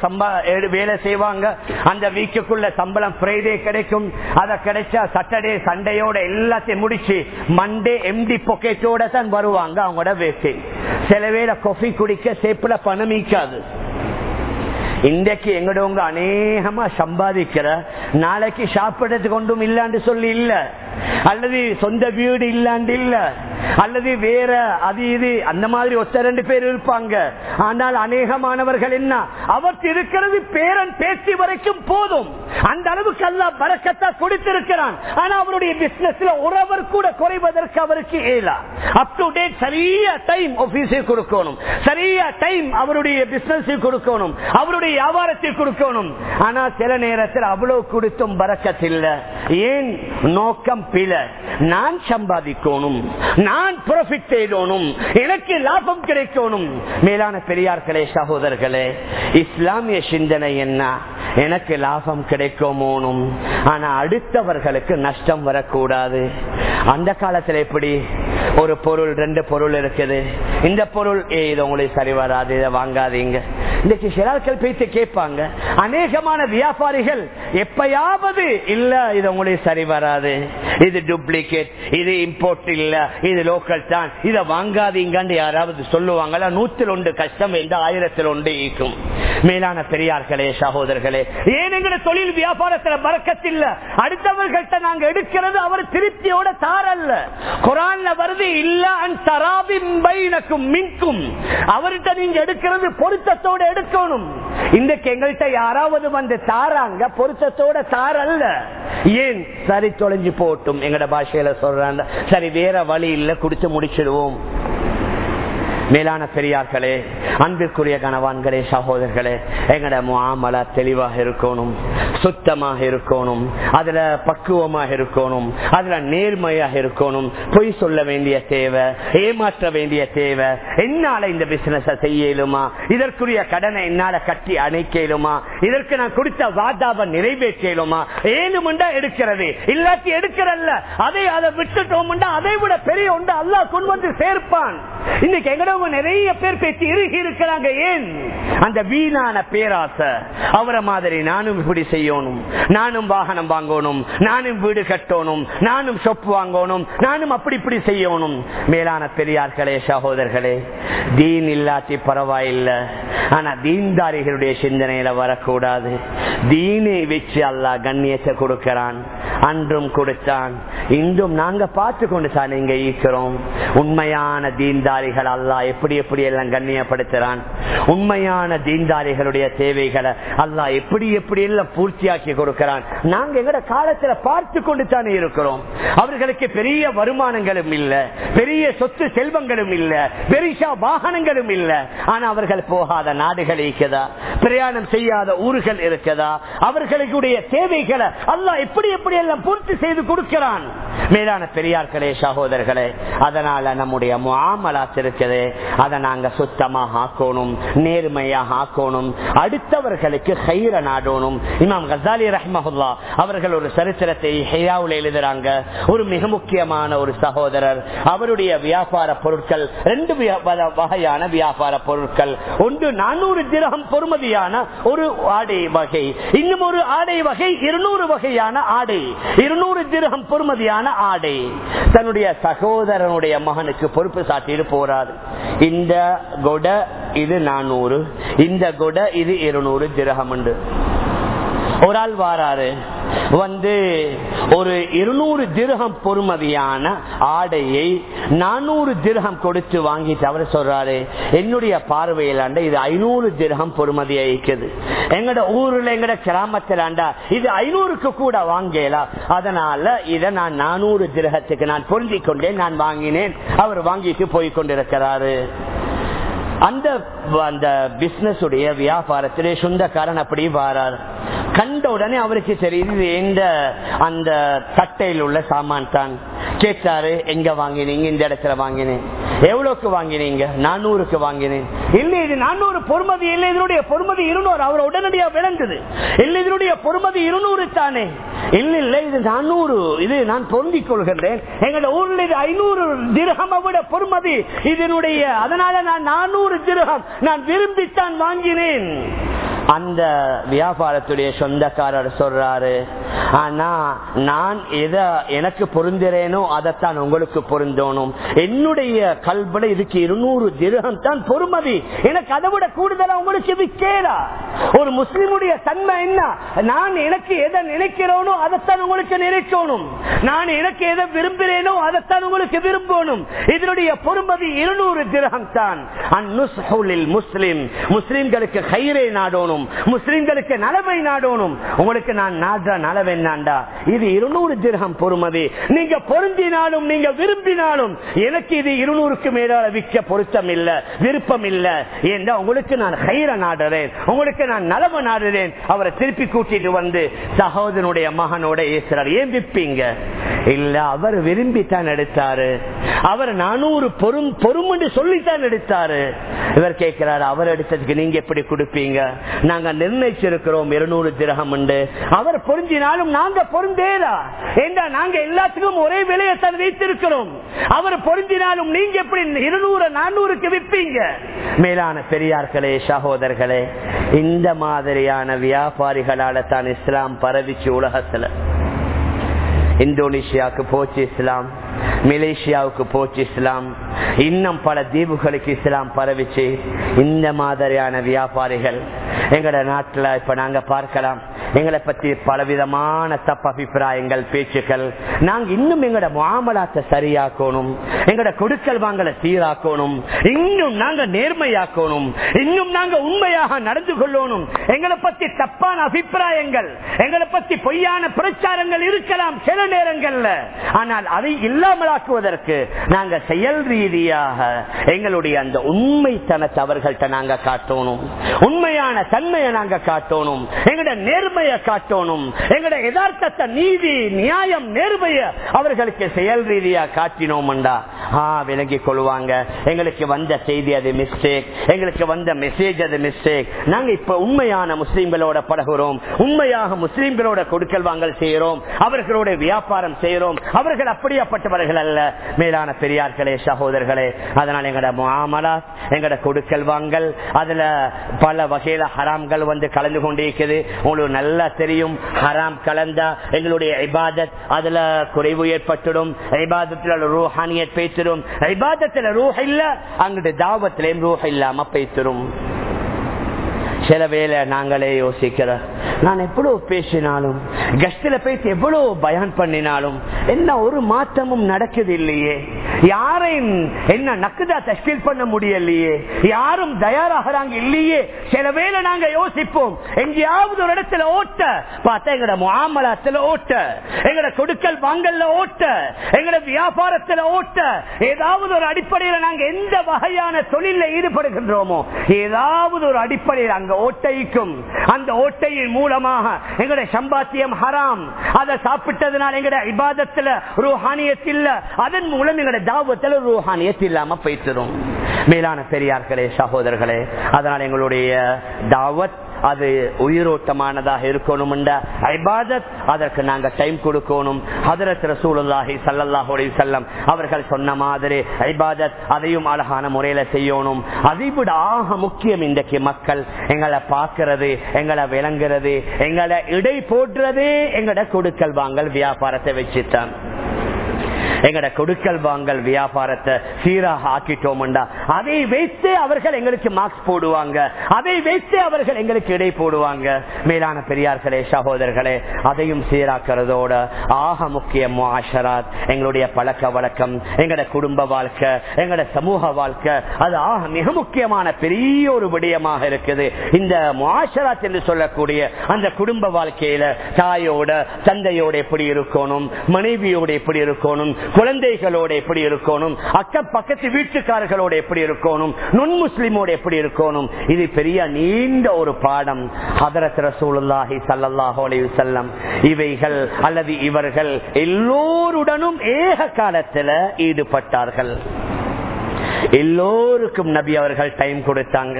[SPEAKER 1] வேலை செய்வாங்க. அந்த வீக்குக்குள்ள சம்பளம் ஃப்ரைடே கிடைக்கும். அதை கிடைச்சா சாட்டர்டே சண்டையோட எல்லாத்தையும் முடிச்சு மண்டே எம்டி பொக்கெட்டோட தான் வருவாங்க அவங்களோட வேக்கை சில வேளை கொஃபி குடிக்க சேப்புல பணம் ஈக்காது இன்றைக்கு எங்கடவங்க அநேகமா சம்பாதிக்கிற நாளைக்கு சாப்பிடறதுக்கு கொண்டும் இல்லான்னு சொல்லி இல்ல. அல்லது சொந்த வீடு இல்லாண்டு இல்ல. அல்லது வேற அது இது அந்த மாதிரி ஒத்த ரெண்டு பேர் இருப்பாங்க. ஆனால் அநேகமானவர்கள் என்ன? அவர் இருக்கிறது பேரன் பேசி வரைக்கும் போதும். அந்த அளவுக்கு அல்ல பறக்கத்தா கொடுத்திருக்கிறான். ஆனா அவருடைய பிசினஸ்ல உறவர் கூட குறைவதற்கு அவருக்கு ஏலா. அப் டு டேட் சரியா டைம் ஆபீஸை கொடுக்கணும். சரியா டைம் அவருடைய பிசினஸ் கொடுக்கணும். அவருடைய வியாபாரத்தை கொடுக்கணும். ஆனா சில நேரத்தில் அவ்வளவு கொடுத்தும் பறக்கத்தில்ல ஏன்? நோக்கம் பில நான் சம்பாதிக்கணும். நான் ப்ராஃபிட் செய்யணும் எனக்கு லாபம் கிடைக்கணும். மேலான பெரியார்களே சகோதரர்களே இஸ்லாமிய சிந்தனை என்ன? எனக்கு லாபம் கிடைக்குமோனும் ஆனா அடுத்தவர்களுக்கு நஷ்டம் வரக்கூடாது. அந்த காலத்துல எப்படி? ஒரு பொருள் ரெண்டு பொருள் இருக்குது. இந்த பொருள் ஏ இது உங்களுக்கு சரி வராது. இதை வாங்காதீங்க. இன்னைக்கு சிலாக்கள் பேச்சு கேட்பாங்க. அநேகமான வியாபாரிகள் எப்பயாவது இல்ல இது உங்களுக்கு சரி வராது. இது டூப்ளிகேட் இது இம்போர்ட் இல்ல இது லோக்கல் தான். இதை வாங்காதீங்கன்னு யாராவது சொல்லுவாங்களா? நூத்தில் ஒன்று கஷ்டம் என்று ஆயிரத்தில் ஒன்று ஈக்கும் மேலான பெரியார்களே சகோதரர்களே ஏன் எங்க தொழில் வியாபாரத்துல பறக்கத்தில்ல? அடுத்தவர்கள்ட்ட நாங்க எடுக்கிறது அவர் திருப்தியோட தாரல்ல. குரான்ல வருது இல்ல அன் தராபிம்பைனக்கும் மின்கும். அவர்கிட்ட நீங்க எடுக்கிறது பொருத்தத்தோட எடுக்கணும். இன்றைக்கு எங்கள்கிட்ட யாராவது வந்து தாராங்க பொருத்தத்தோட தாரல்ல ஏன்? சரி தொலைஞ்சு போட்டும். எங்கட பாஷையில சொல்றாங்க சரி வேற வழி இல்ல குடிச்சு முடிச்சிடுவோம். மேலான பெரியார்களே அன்பிற்குரிய கணவான்களே சகோதரர்களே எங்கட மாமல தெளிவாக இருக்கணும் சுத்தமாக இருக்கணும் அதுல பக்குவமாக இருக்கணும் அதுல நேர்மையாக இருக்கணும். பொய் சொல்ல வேண்டிய தேவை ஏமாற்ற வேண்டிய தேவை. என்னால இந்த பிசினஸ் செய்யலுமா? இதற்குரிய கடனை என்னால கட்டி அணைக்கலுமா? இதற்கு நான் கொடுத்த வாதாவை நிறைவேற்றலுமா? ஏனுமெண்டா எடுக்கிறது. இல்லாட்டி எடுக்கிறல்ல. அதை அதை விட்டுட்டோம் அதை விட பெரிய ஒன்று அல்லாஹ் கொண்டு வந்து சேர்ப்பான். இன்னைக்கு எங்கட நிறைய பேர் பேச்சு இறுகி இருக்கிறாங்க ஏன்? அந்த வீணான பேராசை. அவரை மாதிரி நானும் இப்படி செய்யணும். நானும் வாகனம் வாங்கணும். நானும் வீடு கட்டணும். நானும் சொப்பு வாங்கணும். நானும் அப்படி இப்படி செய்யணும். மேலான பெரியார்களே சகோதரர்களே தீன் இல்லாட்டி பரவாயில்லை. ஆனா தீன்தாரிகளுடைய சிந்தனையில வரக்கூடாது. தீனை வச்சு அல்லா கண்ணியத்தை கொடுக்கிறான். அன்றும் கொடுத்தான். இன்றும் நாங்க பார்த்து கொண்டு சார் இங்க ஈக்கிறோம் உண்மையான தீன்தாரிகள் அல்லா எப்படி எப்படி எல்லாம் கண்ணியப்படுத்துறான்? உண்மையான தீன்தாரிகளுடைய தேவைகளை அல்லா எப்படி எப்படி எல்லாம் பூர்த்தியாக்கி கொடுக்கிறான்? நாங்க எங்கட காலத்துல பார்த்து கொண்டு தானே இருக்கிறோம். அவர்களுக்கு பெரிய வருமானங்களும் இல்ல பெரிய சொத்து செல்வங்களும் இல்ல பெரிசா வாகனங்களும் இல்ல. ஆனா அவர்கள் போகாத நாடுகள் இருக்குதா? பிரயாணம் செய்யாத ஊர்கள் இருக்குதா? அவர்களுடைய தேவைகளை அல்லா எப்படி எப்படி எல்லாம் பூர்த்தி செய்து கொடுக்கிறான்? மேலான பெரியார்களே சகோதரர்களே அதனால நம்முடைய முகாமலாஸ் இருக்குது அதை நாங்க சுத்தமாக ஆக்கணும் நேர்மையாக ஆக்கணும் அடுத்தவர்களுக்கு கயிற நாடணும் இமாம் கசாலி ரஹ்மஹுல்லா அவர்கள் ஒரு சரித்திரத்தை ஹெயாவில் எழுதுறாங்க. ஒரு மிக முக்கியமான ஒரு சகோதரர். அவருடைய வியாபார பொருட்கள் ரெண்டு வகையான வியாபார பொருட்கள். ஒன்று நானூறு திரகம் பொறுமதியான ஒரு ஆடை வகை. இன்னும் ஒரு ஆடை வகை இருநூறு வகையான ஆடை. இருநூறு திரகம் பொறுமதியான ஆடை தன்னுடைய சகோதரனுடைய மகனுக்கு பொறுப்பு சாட்டிட்டு போறாரு. இந்த கொட இது நானூறு இந்த கொட இது இருநூறு திரகம் உண்டு. ஒரு ஆள் வாராரு வந்து ஒரு இருநூறு திருகம் பொறுமதியான ஆடையை நானூறு திருகம் கொடுத்து வாங்கிட்டு அவர் சொல்றாரு என்னுடைய பார்வையிலாண்ட இது ஐநூறு திருகம் பொறுமதியா இருக்குது எங்கட ஊர்ல எங்கட கிராமத்தில் ஆண்டா இது ஐநூறுக்கு கூட வாங்கலாம் அதனால இதை நான் நானூறு திருகத்துக்கு நான் பொருந்திக் கொண்டேன் நான் வாங்கினேன். அவர் வாங்கிட்டு போய் கொண்டிருக்கிறாரு. அந்த அந்த பிசினஸ் உடைய வியாபாரத்திலே சொந்தக்காரன் அப்படி வாரார். கண்ட உடனே அவருக்கு தெரியுது எந்த அந்த தட்டையில் உள்ள சாமான் தான் கேட்டாரு எங்க வாங்கினீங்க? இந்த இடத்துல வாங்கினேன். எவ்வளவுக்கு வாங்கினீங்க? நானூறுக்கு வாங்கினேன். இல்ல இது நானூறு பொறுமதி இல்ல. இதனுடைய பொறுமதி இருநூறு. அவர் உடனடியா விளங்குது. இல்ல இதனுடைய பொறுமதி இருநூறு தானே? இல்ல இல்ல இது நானூறு. இது நான் பொருந்திக் கொள்கின்றேன். எங்களோட ஊர்ல இது ஐநூறு திரகம் விட பொறுமதி. இதனுடைய அதனால நான் நானூறு திரகம் நான் விரும்பித்தான் வாங்கினேன். அந்த வியாபாரத்துடைய சொந்தக்காரர் சொல்றாரு ஆனா நான் எதை எனக்கு பொருந்துறேனோ. அதைத்தான் உங்களுக்கு பொருந்தோணும். என்னுடைய கல்வில இதுக்கு இருநூறு திருகம் தான் பொறுமதி. எனக்கு அதை விட கூடுதலா உங்களுக்கு விற்கலா ஒரு முஸ்லிமுடைய தன்மை என்ன? நான் எனக்கு எதை நினைக்கிறோனோ அதைத்தான் உங்களுக்கு நினைக்கணும். நான் எனக்கு எதை விரும்புகிறேனோ அதைத்தான் உங்களுக்கு விரும்பணும். இதனுடைய பொறுமதி இருநூறு திரகம் தான். முஸ்லிம். முஸ்லிம்களுக்கு கயிறை நாடோனும் முஸ்லிம்களுக்கு நலவை நாடோனும் உங்களுக்கு நான் நாடுற நலவை என்னாண்டா? இது இருநூறு திரகம் பொறுமதி. நீங்க பொருந்தினாலும் நீங்க விரும்பினாலும் எனக்கு இது இருநூறுக்கு மேலால விற்க பொருத்தம் இல்ல விருப்பம் இல்ல. ஏன்னா உங்களுக்கு நான் கயிற நாடுறேன் உங்களுக்கு நான் நலவை நாடுறேன். அவரை திருப்பி கூட்டிட்டு வந்து சகோதரனுடைய மகனோட ஏசுறார். ஏன் விற்பீங்க இல்ல அவர் விரும்பித்தான் எடுத்தாரு. அவர் நானூறு பொறும் பொறும் சொல்லித்தான் எடுத்தாரு. இவர் கேட்கிறாரு அவர் எடுத்ததுக்கு நீங்க எப்படி கொடுப்பீங்க? நாங்க நிர்ணயிச்சிருக்கிறோம் இருநூறு திரகம் உண்டு. அவர் பொருந்தினாலும் நாங்க பொருந்தேதா ஏண்டா நாங்க எல்லாத்துக்கும் ஒரே விலையத்தான் வைத்திருக்கிறோம். அவர் பொருந்தினாலும் நீங்க எப்படி இருநூறு நானூறுக்கு விற்பீங்க? மேலான பெரியார்களே சகோதரர்களே இந்த மாதிரியான வியாபாரிகளால தான் இஸ்லாம் பரவிச்சு உலகத்துல. இந்தோனேஷியாவுக்கு போச்சு இஸ்லாம் மலேசியாவுக்கு போச்சு இஸ்லாம் இன்னும் பல தீவுகளுக்கு இஸ்லாம் பரவிச்சு இந்த மாதிரியான வியாபாரிகள் எங்களோட நாட்டில் இப்ப நாங்க பார்க்கலாம். எங்களை பத்தி பலவிதமான தப்பு அபிப்பிராயங்கள் பேச்சுக்கள். நாங்க இன்னும் எங்களோட மாமலாத்தை சரியாக்கணும். எங்களோட கொடுக்கல் வாங்கல சீராக்கணும். இன்னும் நாங்க நேர்மையாக்கணும். இன்னும் நாங்க உண்மையாக நடந்து கொள்ளணும். எங்களை பத்தி தப்பான அபிப்பிராயங்கள் எங்களை பத்தி பொய்யான பிரச்சாரங்கள் இருக்கலாம் சில நேரங்கள்ல. ஆனால் அதை இல்லாமலாக்குவதற்கு நாங்க செயல் ரீதியாக எங்களுடைய அந்த உண்மைத்தனத்தை அவர்கள்ட்ட நாங்க காட்டணும். உண்மையான தன்மையை நாங்க காட்டணும். நேர்மை நேர்மையை காட்டணும். எங்களுடைய யதார்த்தத்தை நீதி நியாயம் நேர்மைய அவர்களுக்கு செயல் ரீதியா காட்டினோம்டா. ஆ விலகி கொள்வாங்க. எங்களுக்கு வந்த செய்தி அது மிஸ்டேக் எங்களுக்கு வந்த மெசேஜ் அது மிஸ்டேக் நாங்க இப்ப உண்மையான முஸ்லீம்களோட பழகுறோம். உண்மையாக முஸ்லீம்களோட கொடுக்கல் வாங்கல் செய்யறோம் அவர்களோட வியாபாரம் செய்யறோம் அவர்கள் அப்படியாப்பட்டவர்கள் அல்ல. மேலான பெரியார்களே சகோதரர்களே அதனால எங்கட மாமலா எங்கட கொடுக்கல் வாங்கல் அதுல பல வகையில ஹராம்கள் வந்து கலந்து கொண்டிருக்குது. உங்களுக்கு நல்ல நல்லா தெரியும். ஹராம் கலந்தா. எங்களுடைய இபாதத் அதுல குறைவு ஏற்பட்டுடும். இபாதத்துல ரூஹானியத் பேசிடும். இபாதத்துல ரூஹ் இல்ல அங்கிட்டு தாவத்திலையும் ரூஹ் இல்லாம பேசிடும். சில வேலை நாங்களே யோசிக்கிறோம் நான் எவ்வளவு பேசினாலும் கஷ்டில பேசி எவ்வளவு பயன் பண்ணினாலும் என்ன ஒரு மாற்றமும் நடக்குது இல்லையே யாரையும் என்ன நக்குதா தஷ்கீல் பண்ண முடியலையே. யாரும் தயாராகிறாங்க இல்லையே. சில வேளை நாங்க யோசிப்போம். எங்கேயாவது ஒரு இடத்துல ஓட்ட பார்த்தா எங்கட மாமலத்துல ஓட்ட எங்கட கொடுக்கல் வாங்கல்ல ஓட்ட எங்கட வியாபாரத்துல ஓட்ட ஏதாவது ஒரு அடிப்படையில் நாங்க எந்த வகையான தொழில ஈடுபடுகின்றோமோ ஏதாவது ஒரு அடிப்படையில் அங்க ஓட்டைக்கும் அந்த ஓட்டையின் மூலமாக எங்களுடைய சம்பாத்தியம் ஹராம். அதை சாப்பிட்டதுனால இபாதத்தில் இபாதத்துல இல்ல அதன் மூலம் எங்களுடைய தாவத்துல ரூஹானியத் இல்லாம போயிட்டுரும். மேலான பெரியார்களே சகோதரர்களே அதனால் எங்களுடைய தாவத் அது உயிரோட்டமானதாக இருக்கணும் ஐபாதத் அதற்கு நாங்க டைம் கொடுக்கணும். ஹதரத் ரசூலுல்லாஹி சல்லல்லாஹு அலைஹி அவர்கள் சொன்ன மாதிரி ஐபாதத் அதையும் அழகான முறையில செய்யணும். அதை விட ஆக முக்கியம் இன்றைக்கு மக்கள் எங்களை பார்க்கறது எங்களை விளங்குறது எங்களை இடை போடுறது எங்கட கொடுக்கல் வாங்கல் வியாபாரத்தை வச்சுட்டான் எங்கட கொடுக்கல் வாங்கல் வியாபாரத்தை சீராக ஆக்கிட்டோம்டா. அதை வைத்து அவர்கள் எங்களுக்கு மார்க்ஸ் போடுவாங்க. அதை வைத்து அவர்கள் எங்களுக்கு இடை போடுவாங்க. மேலான பெரியார்களே சகோதரர்களே அதையும் சீராக்கிறதோட ஆக முக்கிய மாஷராத். எங்களுடைய பழக்க வழக்கம் எங்கட குடும்ப வாழ்க்கை எங்கட சமூக வாழ்க்கை அது ஆக மிக முக்கியமான பெரிய ஒரு விடயமாக இருக்குது. இந்த மாஷராத் என்று சொல்லக்கூடிய அந்த குடும்ப வாழ்க்கையில தாயோட தந்தையோட எப்படி இருக்கணும் மனைவியோட எப்படி இருக்கணும் குழந்தைகளோட எப்படி இருக்கணும்? அக்க பக்கத்து வீட்டுக்காரர்களோட எப்படி இருக்கணும்? நுண் முஸ்லிமோட எப்படி இருக்கணும்? இது பெரிய நீண்ட ஒரு பாடம். ஹதரத் ரசூலுல்லாஹி ஸல்லல்லாஹு அலைஹி இவைகள் அல்லது இவர்கள் எல்லோருடனும் ஏக காலத்துல ஈடுபட்டார்கள். எல்லோருக்கும் நபி அவர்கள் டைம் கொடுத்தாங்க.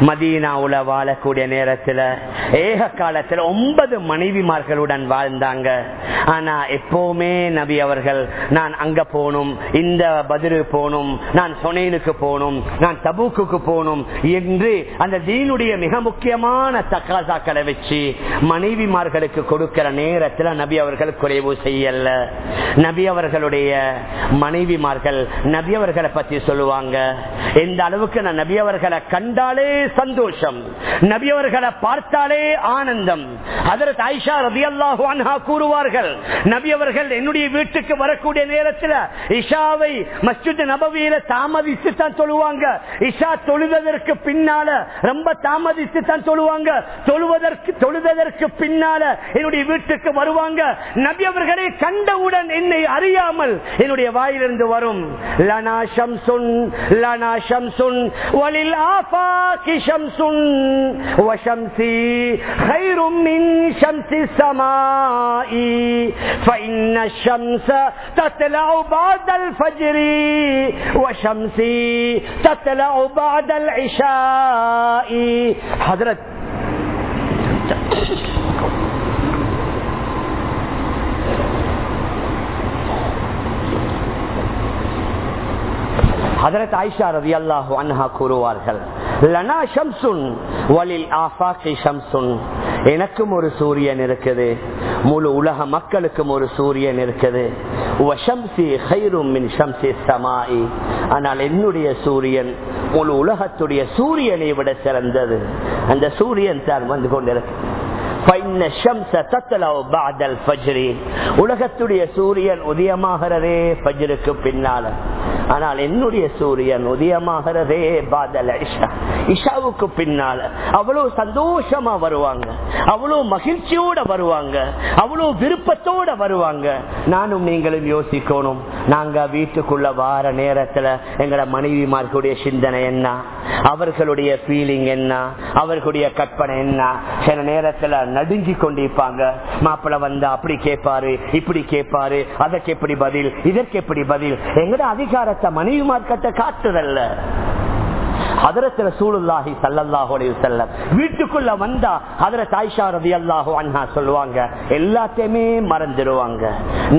[SPEAKER 1] மதீனாவுல வாழக்கூடிய நேரத்துல ஏக காலத்துல ஒன்பது மனைவிமார்களுடன் வாழ்ந்தாங்க. ஆனா எப்பவுமே நபி அவர்கள் நான் அங்க போகணும் இந்த பதிரு போகணும் நான் சொனேனுக்கு போகணும் நான் தபூக்கு போகணும் என்று அந்த தீனுடைய மிக முக்கியமான தக்காசாக்களை வச்சு மனைவிமார்களுக்கு கொடுக்கிற நேரத்துல நபி அவர்கள் குறைவு செய்யல. நபி அவர்களுடைய மனைவிமார்கள் நபி அவர்களை பத்தி சொல்லுவாங்க. எந்த அளவுக்கு நான் நபி அவர்களை கண்டாலே சந்தோஷம். நபி அவர்களை பார்த்தாலே ஆனந்தம். அதற்கு ஐஷா ரபி அல்லாஹு கூறுவார்கள் நபி அவர்கள் என்னுடைய வீட்டுக்கு வரக்கூடிய நேரத்தில் இஷாவை மஸ்ஜித் நபவியில தாமதித்து தான் சொல்லுவாங்க. இஷா தொழுவதற்கு பின்னால ரொம்ப தாமதித்து தான் சொல்லுவாங்க. தொழுவதற்கு தொழுவதற்கு பின்னால என்னுடைய வீட்டுக்கு வருவாங்க. நபி அவர்களை கண்டவுடன் என்னை அறியாமல் என்னுடைய வாயிலிருந்து வரும். லனாஷம் சொன்ன لنا شمس وللآفاق شمس وشمسي خير من شمس السماء فإن الشمس تطلع بعد الفجر وشمسي تطلع بعد العشاء. حضرت ஹதரத் ஆயிஷா ரவி அல்லாஹு அன்ஹா கூறுவார்கள் லனா ஷம்சுன் வலில் ஆஃபாக்கி ஷம்சுன். எனக்கும் ஒரு சூரியன் இருக்குது முழு உலக மக்களுக்கும் ஒரு சூரியன் இருக்குது. ஆனால் என்னுடைய சூரியன் முழு உலகத்துடைய சூரியனை விட சிறந்தது. அந்த சூரியன் தான் வந்து கொண்டிருக்கு உலகத்துடைய சூரியன் உதயமாகிறதே பஜ்ருக்கு பின்னால. ஆனால் என்னுடைய சூரியன் உதயமாகிறதே பாதல் இஷா. இஷாவுக்கு பின்னால. அவ்வளவு சந்தோஷமா வருவாங்க. அவ்வளவு மகிழ்ச்சியோட வருவாங்க. அவ்வளவு விருப்பத்தோட வருவாங்க. நானும் நீங்களும் யோசிக்கணும். நாங்க வீட்டுக்குள்ள வார நேரத்துல எங்கட மனைவிமார்களுடைய சிந்தனை என்ன? அவர்களுடைய ஃபீலிங் என்ன? அவர்களுடைய கற்பனை என்ன? சில நேரத்துல நடு கெஞ்சி கொண்டிருப்பாங்க மாப்பிள்ள வந்தா அப்படி கேட்பாரு இப்படி கேட்பாரு அதற்கு எப்படி பதில் இதற்கு எப்படி பதில்? எங்கட அதிகாரத்தை மனைவிமார்கிட்ட காட்டுதல்ல. அதரத்துல சூழலாகி சல்லல்லாஹு அலைஹி வஸல்லம் வீட்டுக்குள்ள வந்தா அதர தாய்ஷா ரலியல்லாஹு அன்ஹா சொல்லுவாங்க எல்லாத்தையுமே மறந்துடுவாங்க.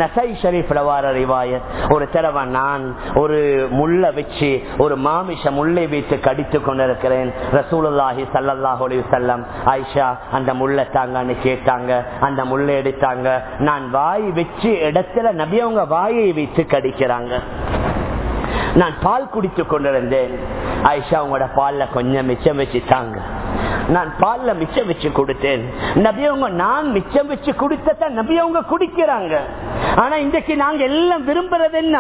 [SPEAKER 1] நசை ஷரீஃப்ல வார ரிவாயத் ஒரு தடவை நான் ஒரு முள்ள வச்சு ஒரு மாமிஷ முல்லை வைத்து கடித்து கொண்டிருக்கிறேன். ரசூலுல்லாஹி சல்லல்லாஹு அலைஹி வஸல்லம் ஆயிஷா அந்த முள்ள தாங்கன்னு கேட்டாங்க அந்த முள்ளை எடுத்தாங்க. நான் வாய் வச்சு இடத்துல நபி அவங்க வாயை வைத்து கடிக்கிறாங்க. நான் பால் குடித்துக் கொண்டிருந்தேன். ஆயிஷா உங்களோட பால்ல கொஞ்சம் மிச்சம் வச்சுட்டாங்க நான் பால்ல மிச்சம் வச்சு கொடுத்தேன். நபியவங்க நான் மிச்சம் வச்சு கொடுத்தத நபியவங்க குடிக்கிறாங்க. ஆனா இன்றைக்கு நாங்க எல்லாம் விரும்புறது என்ன?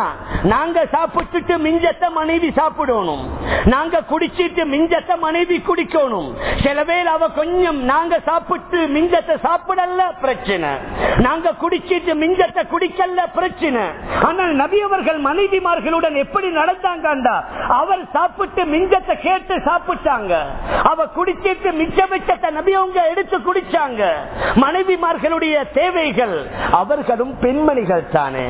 [SPEAKER 1] நாங்க சாப்பிட்டுட்டு மிஞ்சத்தை மனைவி சாப்பிடணும். நாங்க குடிச்சிட்டு மிஞ்சத்தை மனைவி குடிக்கணும். சில பேர் அவ கொஞ்சம் நாங்க சாப்பிட்டு மிஞ்சத்தை சாப்பிடல பிரச்சனை. நாங்க குடிச்சிட்டு மிஞ்சத்தை குடிக்கல பிரச்சனை. ஆனால் நபியவர்கள் மனைவிமார்களுடன் எப்படி நடந்தாங்க அவர் சாப்பிட்டு மிஞ்சத்தை கேட்டு சாப்பிட்டாங்க. அவ குடிச்சிட்டு மிச்ச மிச்சத்தை நபியவங்க எடுத்து குடிச்சாங்க. மனைவிமார்களுடைய தேவைகள் அவர்களும் பெண்மணிகள் தானே.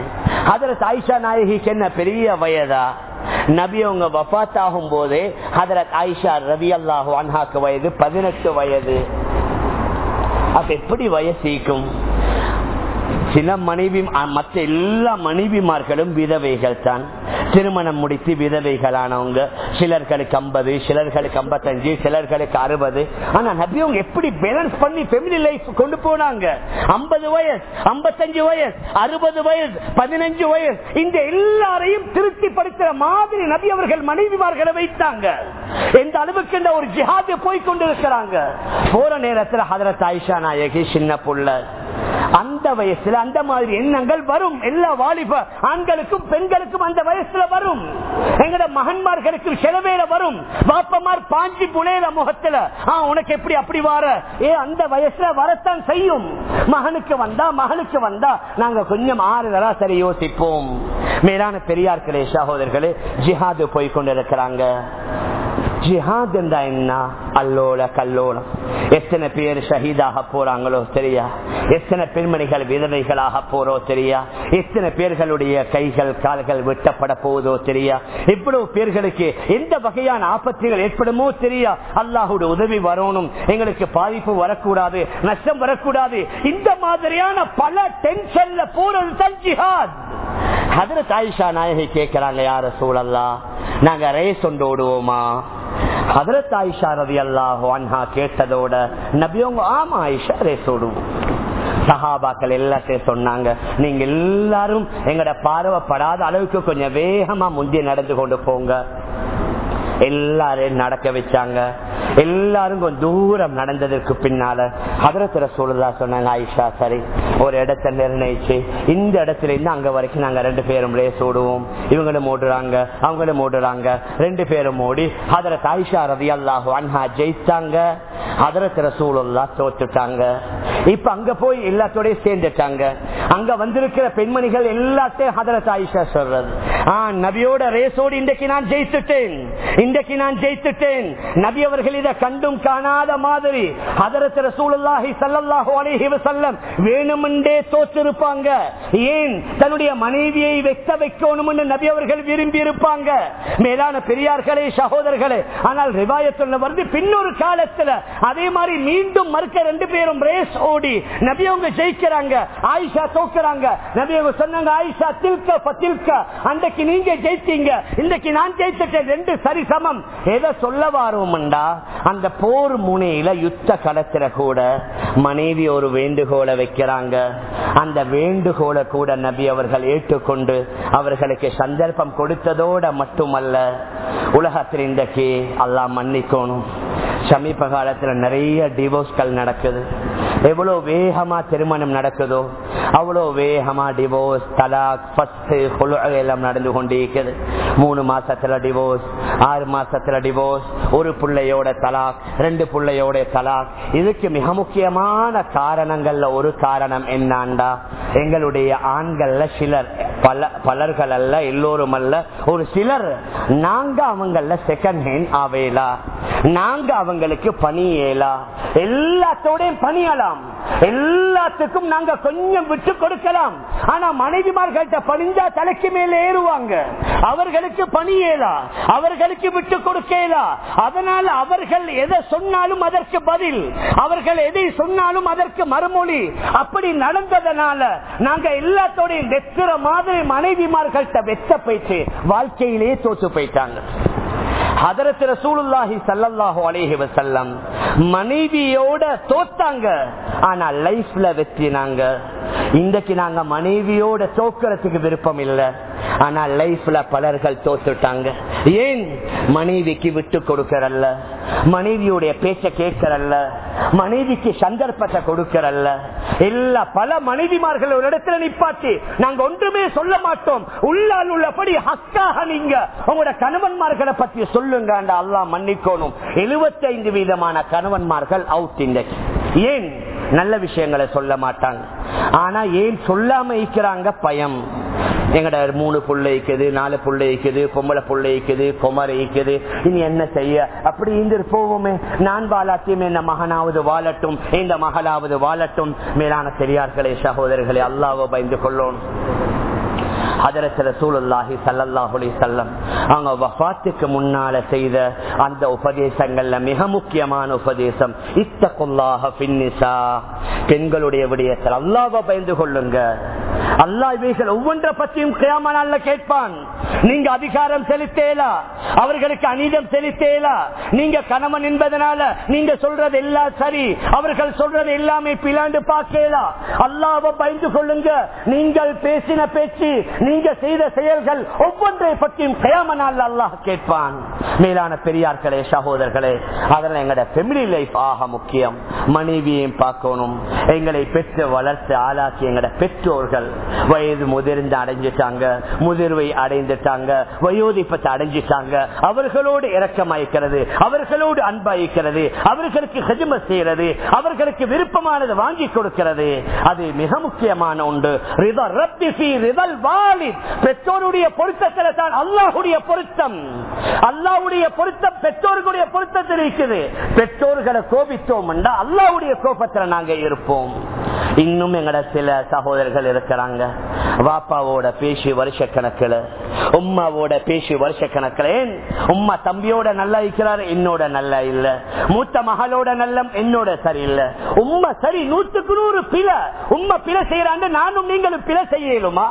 [SPEAKER 1] அதில் தாய்ஷா நாயகிக்கு என்ன பெரிய வயதா? நபி அவங்க வபாத் ஆகும் போதே ஹதரத் ஆயிஷா ரவி அல்லாஹு அன்ஹாக்கு வயது பதினெட்டு வயது. அப்ப எப்படி வயசீக்கும் சில மனைவி மற்ற எல்லா மனைவிமார்களும் விதவைகள் தான். திருமணம் முடித்து விதவைகளானவங்க சிலர்களுக்கு ஐம்பது சிலர்களுக்கு ஐம்பத்தஞ்சு சிலர்களுக்கு அறுபது. ஆனா நபியவங்க எப்படி பேலன்ஸ் பண்ணி பெமிலி லைஃப் கொண்டு போனாங்க? ஐம்பது வயசு ஐம்பத்தஞ்சு வயசு அறுபது வயசு பதினஞ்சு வயசு. இந்த எல்லாரையும் திருப்திப்படுத்துற மாதிரி நபி அவர்கள் மனைவிமார்களை வைத்தாங்க. எந்த அளவுக்கு இந்த ஒரு ஜிஹாது போய் கொண்டிருக்கிறாங்க? போற நேரத்தில் ஹதரத் ஆயிஷா நாயகி சின்ன புள்ள அந்த வயசுல அந்த மாதிரி எண்ணங்கள் வரும். எல்லா வாலிப ஆண்களுக்கும் பெண்களுக்கும் அந்த வயசுல வரும். எங்கட மகன்மார்களுக்கு செலவேல வரும். பாப்பமார் பாஞ்சி புனேல முகத்துல ஆஹ் உனக்கு எப்படி அப்படி வார? ஏ அந்த வயசுல வரத்தான் செய்யும். மகனுக்கு வந்தா மகளுக்கு வந்தா நாங்க கொஞ்சம் ஆறுதலா சரி யோசிப்போம். மேலான பெரியார்களே சகோதரர்களே ஜிஹாது போய் கொண்டிருக்கிறாங்க. ஜிஹாத் என்றா என்ன அல்லோல கல்லோலம் எத்தனை பேர் ஷஹீதாக போறாங்களோ தெரியா எத்தனை பெண்மணிகள் விதவைகளாக போறோ தெரியா எத்தனை பேர்களுடைய கைகள் கால்கள் வெட்டப்பட போவதோ தெரியா இவ்வளவு பேர்களுக்கு எந்த வகையான ஆபத்துகள் ஏற்படுமோ தெரியா அல்லாஹுடைய உதவி வரணும் எங்களுக்கு பாதிப்பு வரக்கூடாது நஷ்டம் வரக்கூடாது இந்த மாதிரியான பல டென்ஷன்ல போறது தான் ஜிஹாத் ஹதரத் தாயிஷா நாயகி கேட்கிறாங்க யார சூழல்லா நாங்க ரேஸ் ஒன்று ஓடுவோமா ஹதரத் ஆயிஷா ரவி அல்லாஹோ அன்ஹா கேட்டதோட நபியவங்க ஆமா ஆயிஷா ரேஸ் ஓடுவோம் சஹாபாக்கள் எல்லாத்தையும் சொன்னாங்க. நீங்க எல்லாரும் எங்கட பார்வைப்படாத அளவுக்கு கொஞ்சம் வேகமா முந்தி நடந்து கொண்டு போங்க. எல்லாரையும் நடக்க வச்சாங்க. எல்லாரும் கொஞ்சம் தூரம் நடந்ததற்கு பின்னால ஹதரத்துல சூழலா சொன்னாங்க ஆயிஷா சரி ஒரு இடத்தை நிர்ணயிச்சு. இந்த இடத்துல இருந்து அங்க வரைக்கும் நாங்க ரெண்டு பேரும் ரேஸ் ஓடுவோம். இவங்களும் ஓடுறாங்க அவங்களும் ஓடுறாங்க. ரெண்டு பேரும் ஓடி ஹதரத் ஆயிஷா ரவி அல்லாஹு அன்ஹா ஜெயித்தாங்க ஹதரத் ரசூலுல்லா தோத்துட்டாங்க. இப்ப அங்க போய் எல்லாத்தோடய சேர்ந்துட்டாங்க. அங்க வந்திருக்கிற பெண்மணிகள் எல்லாத்தையும் ஹதரத் ஆயிஷா சொல்றது. நபியோட ரேசோடு இன்றைக்கு நான் ஜெயித்துட்டேன். இன்றைக்கு நான் ஜெயித்துட்டேன். நபி அவர்கள் இதை கண்டும் காணாத மாதிரி ஹதரத் ரசூலுல்லாஹி ஸல்லல்லாஹு அலைஹி வஸல்லம் வேணுமென்றே தோற்றிருப்பாங்க. ஏன்? தன்னுடைய மனைவியை வெக்க வைக்கணும்னு நபி அவர்கள் விரும்பி இருப்பாங்க மேலான பெரியார்களே சகோதரர்களே ஆனால் ரிவாயத்துல வந்து பின்னொரு காலத்துல அதே மாதிரி மீண்டும் மறுக்க ரெண்டு பேரும் ரேஸ் ஓடி நபி அவங்க ஜெயிக்கிறாங்க ஆயிஷா தோக்குறாங்க. நபி அவங்க சொன்னாங்க ஆயிஷா தில்க பத்தில்க அன்னைக்கு நீங்க ஜெயிச்சீங்க. இன்னைக்கு நான் ஜெயிச்சிட்டேன் ரெண்டு சரி சமம். எதை சொல்ல வாரோம்டா? அந்த போர் முனையில யுத்த களத்துல கூட மனைவி ஒரு வேண்டுகோளை வைக்கிறாங்க. அந்த வேண்டுகோளை கூட நபி அவர்கள் ஏற்றுக்கொண்டு அவர்களுக்கு சந்தர்ப்பம் கொடுத்ததோட மட்டுமல்ல உலகத்தில் இன்றைக்கு அல்லா மன்னிக்கணும். சமீப காலத்துல நிறைய டிவோர்ஸ்கள் நடக்குது. எவ்வளவு வேகமா திருமணம் நடக்குதோ அவ்வளவு வேகமா டிவோர்ஸ் தலாக் எல்லாம் நடந்து நடந்து கொண்டிருக்கிறது மூணு மாசத்துல டிவோர்ஸ் ஆறு மாசத்துல டிவோர்ஸ் ஒரு பிள்ளையோட தலாக் ரெண்டு பிள்ளையோட தலாக். இதுக்கு மிக முக்கியமான காரணங்கள்ல ஒரு காரணம் என்னண்டா? எங்களுடைய ஆண்கள்ல சிலர் பல பலர்கள் அல்ல எல்லோரும் அல்ல. ஒரு சிலர் நாங்க அவங்கள செகண்ட் ஹேண்ட் ஆவேலா? நாங்க அவங்களுக்கு பணியேலா எல்லாத்தோடையும் பணியலாம். எல்லாத்துக்கும் நாங்க கொஞ்சம் விட்டு கொடுக்கலாம். ஆனா மனைவிமார்கள்ட்ட பணிஞ்சா தலைக்கு மேல செய்வாங்க அவர்களுக்கு பணியேலா அவர்களுக்கு விட்டு கொடுக்கலா. அதனால அவர்கள் எதை சொன்னாலும் அதற்கு பதில். அவர்கள் எதை சொன்னாலும் அதற்கு மறுமொழி. அப்படி நடந்ததனால நாங்க எல்லாத்தோடையும் வெத்துற மாதிரி மனைவிமார்கள்ட்ட வெத்த போயிட்டு வாழ்க்கையிலேயே தோற்று போயிட்டாங்க. ஹதரத் ரசூலுல்லாஹி ஸல்லல்லாஹு அலைஹி வஸல்லம் மனைவியோட தோத்தாங்க. ஆனா லைஃப்ல வெற்றினாங்க இன்றைக்கு நாங்க மனைவியோட தோக்கிறதுக்கு விருப்பம் இல்லை. ஆனா லைஃப்ல பலர்கள் தோத்துட்டாங்க. ஏன்? மனைவிக்கு விட்டு கொடுக்கறல்ல. மனைவியுடைய பேச்ச கேட்கறல்ல. மனைவிக்கு சந்தர்ப்பத்தை கொடுக்கறல்ல. எல்லா பல மனைவிமார்கள் ஒரு இடத்துல நிப்பாட்டி நாங்க ஒன்றுமே சொல்ல மாட்டோம். உள்ளால் உள்ளபடி ஹக்காக நீங்க. உங்களோட கணவன்மார்களை பத்தி சொல்லுங்க அல்லா மன்னிக்கணும். எழுபத்தி ஐந்து வீதமான கணவன்மார்கள் அவுட் இன்றைக்கு ஏன் நல்ல விஷயங்களை சொல்ல மாட்டாங்க? ஆனா ஏன் சொல்லாம இருக்கிறாங்க? பயம். எங்கட மூணு புள்ள இருக்குது நாலு புள்ள இருக்குது பொம்பளை புள்ள இருக்குது குமரை இருக்குது இனி என்ன செய்ய? அப்படி இருந்து போவோமே. நான் வாழாத்தையும் இந்த மகனாவது வாழட்டும் இந்த மகளாவது வாழட்டும். மேலான பெரியார்களே சகோதரர்களே அல்லாவோ பயந்து கொள்ளணும் அவங்க வஃத்துக்கு முன்னால செய்த அந்த உபதேசங்கள்ல மிக முக்கியமான உபதேசம் இத்தகுல்லாக பின்னிசா பெண்களுடைய விடயத்தில் அல்லாவை பயந்து கொள்ளுங்க. அல்லா இவைகள் ஒவ்வொன்றை பற்றியும் கிராம கேட்பான். நீங்க அதிகாரம் செலுத்தேலா? அவர்களுக்கு அநீதம் செலுத்தேலா? நீங்க கணவன் என்பதனால நீங்க சொல்றது எல்லாம் சரி அவர்கள் சொல்றது எல்லாமே பிளாண்டு பார்க்கலா? அல்லாவ பயந்து கொள்ளுங்க. நீங்கள் பேசின பேச்சு நீங்க செய்த செயல்கள் ஒவ்வொன்றை பற்றியும் கயாம நாள் அல்லாஹ் கேட்பான். மேலான பெரியார்களே சகோதரர்களே அதனால எங்களோட ஃபெமிலி லைஃப் ஆக முக்கியம். மனைவியையும் பார்க்கணும். எங்களை பெற்று வளர்த்து ஆளாக்கி எங்களோட பெற்றோர்கள் வயது முதிர்ந்து அடைஞ்சிட்டாங்க முதிர்வை அடைந்துட்டாங்க வயோதிப்பத்தை அடைஞ்சிட்டாங்க. அவர்களோடு இறக்கமாய்க்கிறது அவர்களோடு அன்பாய்க்கிறது அவர்களுக்கு ஹஜம செய்யறது அவர்களுக்கு விருப்பமானது வாங்கி கொடுக்கிறது. அது மிக முக்கியமான ஒன்று. பெற்றோருடைய பொருத்தத்தில் தான் அல்லாஹுடைய பொருத்தம். அல்லாவுடைய பொருத்தம் பெற்றோர்களுடைய பொருத்தத்தில் இருக்குது. பெற்றோர்களை கோபித்தோம் என்றால் அல்லாவுடைய கோபத்தில் நாங்க இருப்போம். இன்னும் எங்கட சில சகோதரர்கள் இருக்கிறாங்க. வாப்பாவோட பேசி வருஷ கணக்கில் உம்மாவோட பேசி வருஷ கணக்கில் உம்மா தம்பியோட நல்லா இருக்கிறாரு என்னோட நல்லா இல்ல. மூத்த மகளோட நல்ல என்னோட சரியில்லை. உம்மா சரி நூத்துக்கு நூறு பிழை. உம்மா பிழை செய்யறாங்க நானும் நீங்களும் பிழை செய்யலுமா?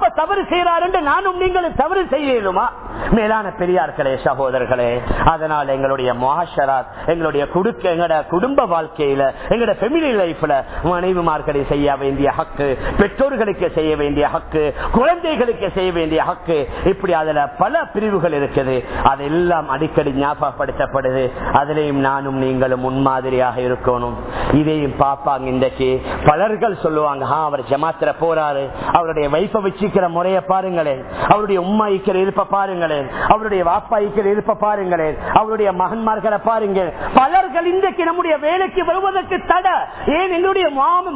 [SPEAKER 1] அப்ப தவறு செய்யறாரு நானும் நீங்களும் தவறு செய்யலுமா மேலான பெரியார்களே சகோதரர்களே அதனால் எங்களுடைய மகாஷராத் எங்களுடைய குடுக்க எங்களோட குடும்ப வாழ்க்கையில எங்களோட பெமிலி லைஃப்ல மனைவிமார்களை செய்ய வேண்டிய ஹக்கு பெற்றோர்களுக்கு செய்ய வேண்டிய ஹக்கு குழந்தைகளுக்கு செய்ய வேண்டிய ஹக்கு இப்படி அதுல பல பிரிவுகள் இருக்குது. அதெல்லாம் அடிக்கடி ஞாபகப்படுத்தப்படுது. அதிலையும் நானும் நீங்களும் முன்மாதிரியாக இருக்கணும். இதையும் பார்ப்பாங்க இன்றைக்கு. பலர்கள் சொல்லுவாங்க அவர் ஜமாத்திர போறாரு. அவருடைய வைப்ப வச்சுக்கிற முறைய பாருங்களேன். அவருடைய உம்மா இக்கிற இருப்ப பாருங்களேன். அவருடைய வாப்பா இக்கிற இருப்ப பாருங்களேன். அவருடைய மகன்மார்களை பாருங்க பலர்கள் இன்றைக்கு நம்முடைய வேலைக்கு வருவதற்கு தடை. ஏன் என்னுடைய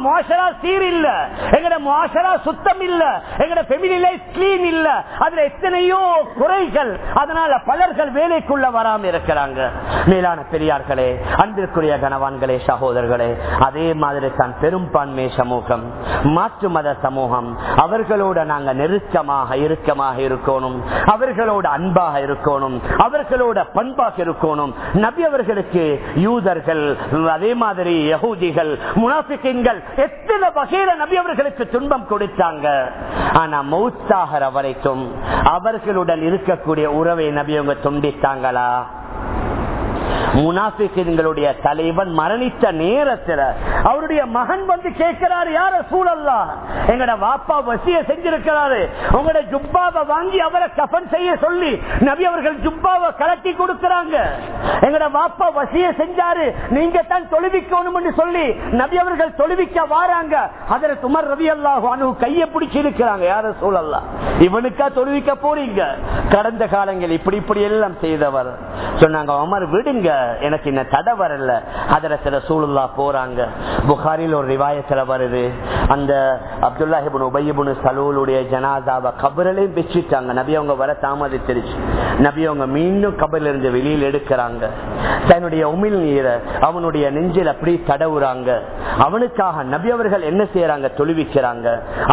[SPEAKER 1] மோசரா சீர் இல்ல. எங்கட மோசரா சுத்தம் இல்ல. எங்கட பெமிலி லைஃப் கிளீன் இல்ல. அதுல எத்தனையோ குறைகள். அதனால பலர்கள் வேலைக்குள்ள வராம இருக்கிறாங்க. மேலான பெரியார்களே அன்பிற்குரிய கணவான்களே சகோதரர்களே அதே மாதிரி தான் பெரும்பான்மை சமூகம் மாற்று மத சமூகம். அவர்களோட நாங்க நெருக்கமாக இறுக்கமாக இருக்கணும். அவர்களோட அன்பாக இருக்கணும். அவர்களோட பண்பாக இருக்கணும். நபி அவர்களுக்கு யூதர்கள் அதே மாதிரி யகூதிகள் முனாபிக்கங்கள் எத்தனை வகையில நபி அவர்களுக்கு துன்பம் கொடுத்தாங்க. ஆனா மௌத்தாகிற வரைக்கும் அவர்களுடன் இருக்கக்கூடிய உறவை நபி அவங்க துண்டித்தாங்களா? முனாபிகளுடைய தலைவன் மரணித்த நேரத்தில் அவருடைய மகன் வந்து கேட்கிறாரு யார சூழல்லா எங்கட வாப்பா வசிய செஞ்சிருக்கிறாரு. உங்களோட ஜுப்பாவை வாங்கி அவரை கஃன் செய்ய சொல்லி நபி அவர்கள் ஜுப்பாவை கலட்டி கொடுக்கிறாங்க. எங்கட வாப்பா வசிய செஞ்சாரு நீங்க தான் தொழுவிக்கணும் சொல்லி நபி அவர்கள் தொழுவிக்க வாராங்க. அதற்கு துமர் ரவி அல்லாஹு அனு கையை பிடிச்சி இருக்கிறாங்க யார சூழல்லா இவனுக்கா தொழுவிக்க போறீங்க? கடந்த காலங்கள் இப்படி இப்படி எல்லாம் செய்தவர். சொன்னாங்க அமர் விடுங்க எனக்கு இந்த தடை வரல அதுல சில சூழலா போறாங்க புகாரில் ஒரு ரிவாயத்துல வருது அந்த அப்துல்லாஹிபுன் உபயபுன் சலூலுடைய ஜனாதாவை கபரிலையும் வச்சுட்டாங்க நபி அவங்க வர தாமதிச்சிருச்சு நபி அவங்க மீண்டும் கபரில் இருந்து வெளியில் எடுக்கிறாங்க தன்னுடைய உமிழ் நீரை அவனுடைய நெஞ்சில் அப்படி தடவுறாங்க அவனுக்காக நபி அவர்கள் என்ன செய்யறாங்க தொழுவிக்கிறாங்க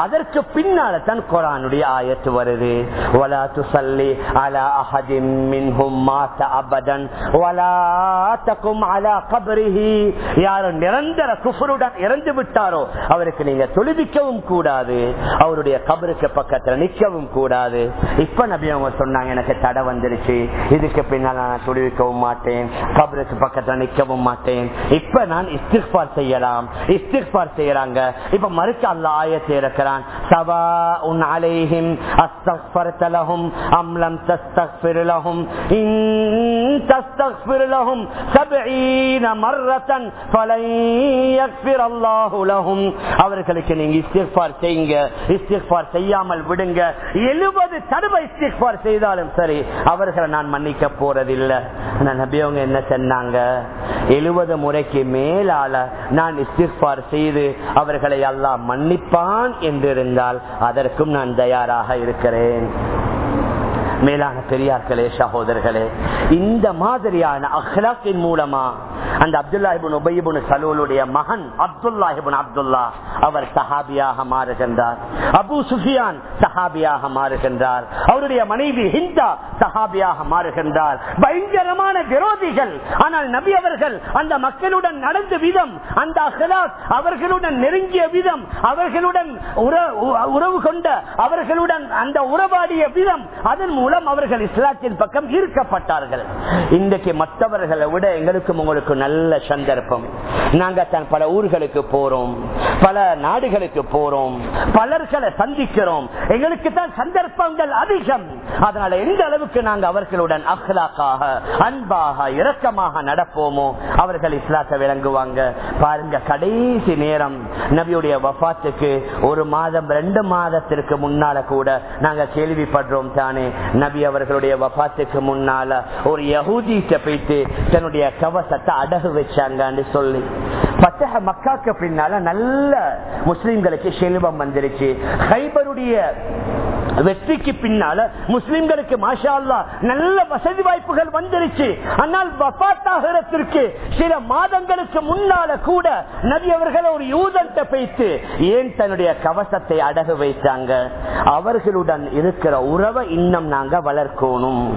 [SPEAKER 1] அதற்கு பின்னால தான் குரானுடைய ஆயத்து வருது ولا تصلي على احد منهم مات ابدا ولا யாரும் நிரந்தர குஃபருடன் இறந்து விட்டாரோ அவருக்கு நீங்க தொழுவிக்கவும் கூடாது. அவருடைய கபருக்கு பக்கத்தில் நிற்கவும் கூடாது. இப்ப நபி அவங்க சொன்னாங்க எனக்கு தடை வந்துருச்சு. இதுக்கு பின்னால் நான் தொழுவிக்கவும் மாட்டேன். கபருக்கு பக்கத்தில் நிற்கவும் மாட்டேன். இப்ப நான் இஸ்திஃபார் செய்யலாம். இஸ்திஃபார் செய்யறாங்க. இப்ப மறுக்க அல்ல ஆயத்தை இருக்கிறான் சவா உன் அலைஹிம் அஸ்தஃபர் தலகும் அம்லம் தஸ்தஃபிருலகும் இன் அவர்களுக்கு நீங்க இஸ்திஃபார் செய்யுங்க. இஸ்திஃபார் செய்யாமல் விடுங்க. 70 தடவை இஸ்திஃபார் செய்தாலும் சரி அவர்களை நான் மன்னிக்க போறதில்லை. நபி என்ன சொன்னாங்க? எழுபது முறைக்கு மேலால நான் இஸ்திஃபார் செய்து அவர்களை எல்லாம் மன்னிப்பான் என்றிருந்தால் அதற்கும் நான் தயாராக இருக்கிறேன். மேலான பெரியார்களே சகோதரர்களே இந்த மாதிரியான அஹ்லாக்கின் மூலமா அந்த அப்துல்லாஹிபின் உபயிபுன் சலூலுடைய மகன் அப்துல்லாஹிபின் அப்துல்லா அவர் சஹாபியாக மாறுகின்றார். அபு சுஃபியான் சஹாபியாக மாறுகின்றார். அவருடைய மனைவி ஹிந்தா சஹாபியாக மாறுகின்றார். பயங்கரமான விரோதிகள். ஆனால் நபி அவர்கள் அந்த மக்களுடன் நடந்த விதம் அந்த அஹ்லாக் அவர்களுடன் நெருங்கிய விதம் அவர்களுடன் உறவு கொண்ட அவர்களுடன் அந்த உறவாடிய விதம் அதன் மூலம் மூலம் அவர்கள் இஸ்லாத்தின் பக்கம் ஈர்க்கப்பட்டார்கள். இன்றைக்கு மற்றவர்களை விட எங்களுக்கும் உங்களுக்கு நல்ல சந்தர்ப்பம். நாங்க தான் பல ஊர்களுக்கு போறோம் பல நாடுகளுக்கு போறோம் பலர்களை சந்திக்கிறோம். எங்களுக்கு தான் சந்தர்ப்பங்கள் அதிகம். அதனால எந்த அளவுக்கு நாங்க அவர்களுடன் அஹ்லாக்காக அன்பாக இரக்கமாக நடப்போமோ அவர்கள் இஸ்லாத்தை விளங்குவாங்க. பாருங்க கடைசி நேரம் நபியுடைய வஃத்துக்கு ஒரு மாதம் ரெண்டு மாதத்திற்கு முன்னால கூட நாங்க கேள்விப்படுறோம் தானே நபி அவர்களுடைய வபாத்துக்கு முன்னால ஒரு யகூதிட்ட போயிட்டு தன்னுடைய கவசத்தை அடகு வச்சாங்கன்னு சொல்லி. பத்தக மக்காக்கு பின்னால நல்ல முஸ்லிம்களுக்கு செல்வம் வந்துருச்சு. ஹைபருடைய வெற்றிக்கு பின்னால முஸ்லிம்களுக்கு மாஷா நல்ல வசதி வாய்ப்புகள் வந்துருச்சு. ஆனால் வபாத்தாகிறதுக்கு சில மாதங்களுக்கு முன்னால கூட நபி அவர்கள் ஒரு யூதன்ட்ட வைத்து ஏன் தன்னுடைய கவசத்தை அடகு வைத்தாங்க? அவர்களுடன் இருக்கிற உறவை இன்னும் நாங்கள் நாங்க வளர்க்கணும்?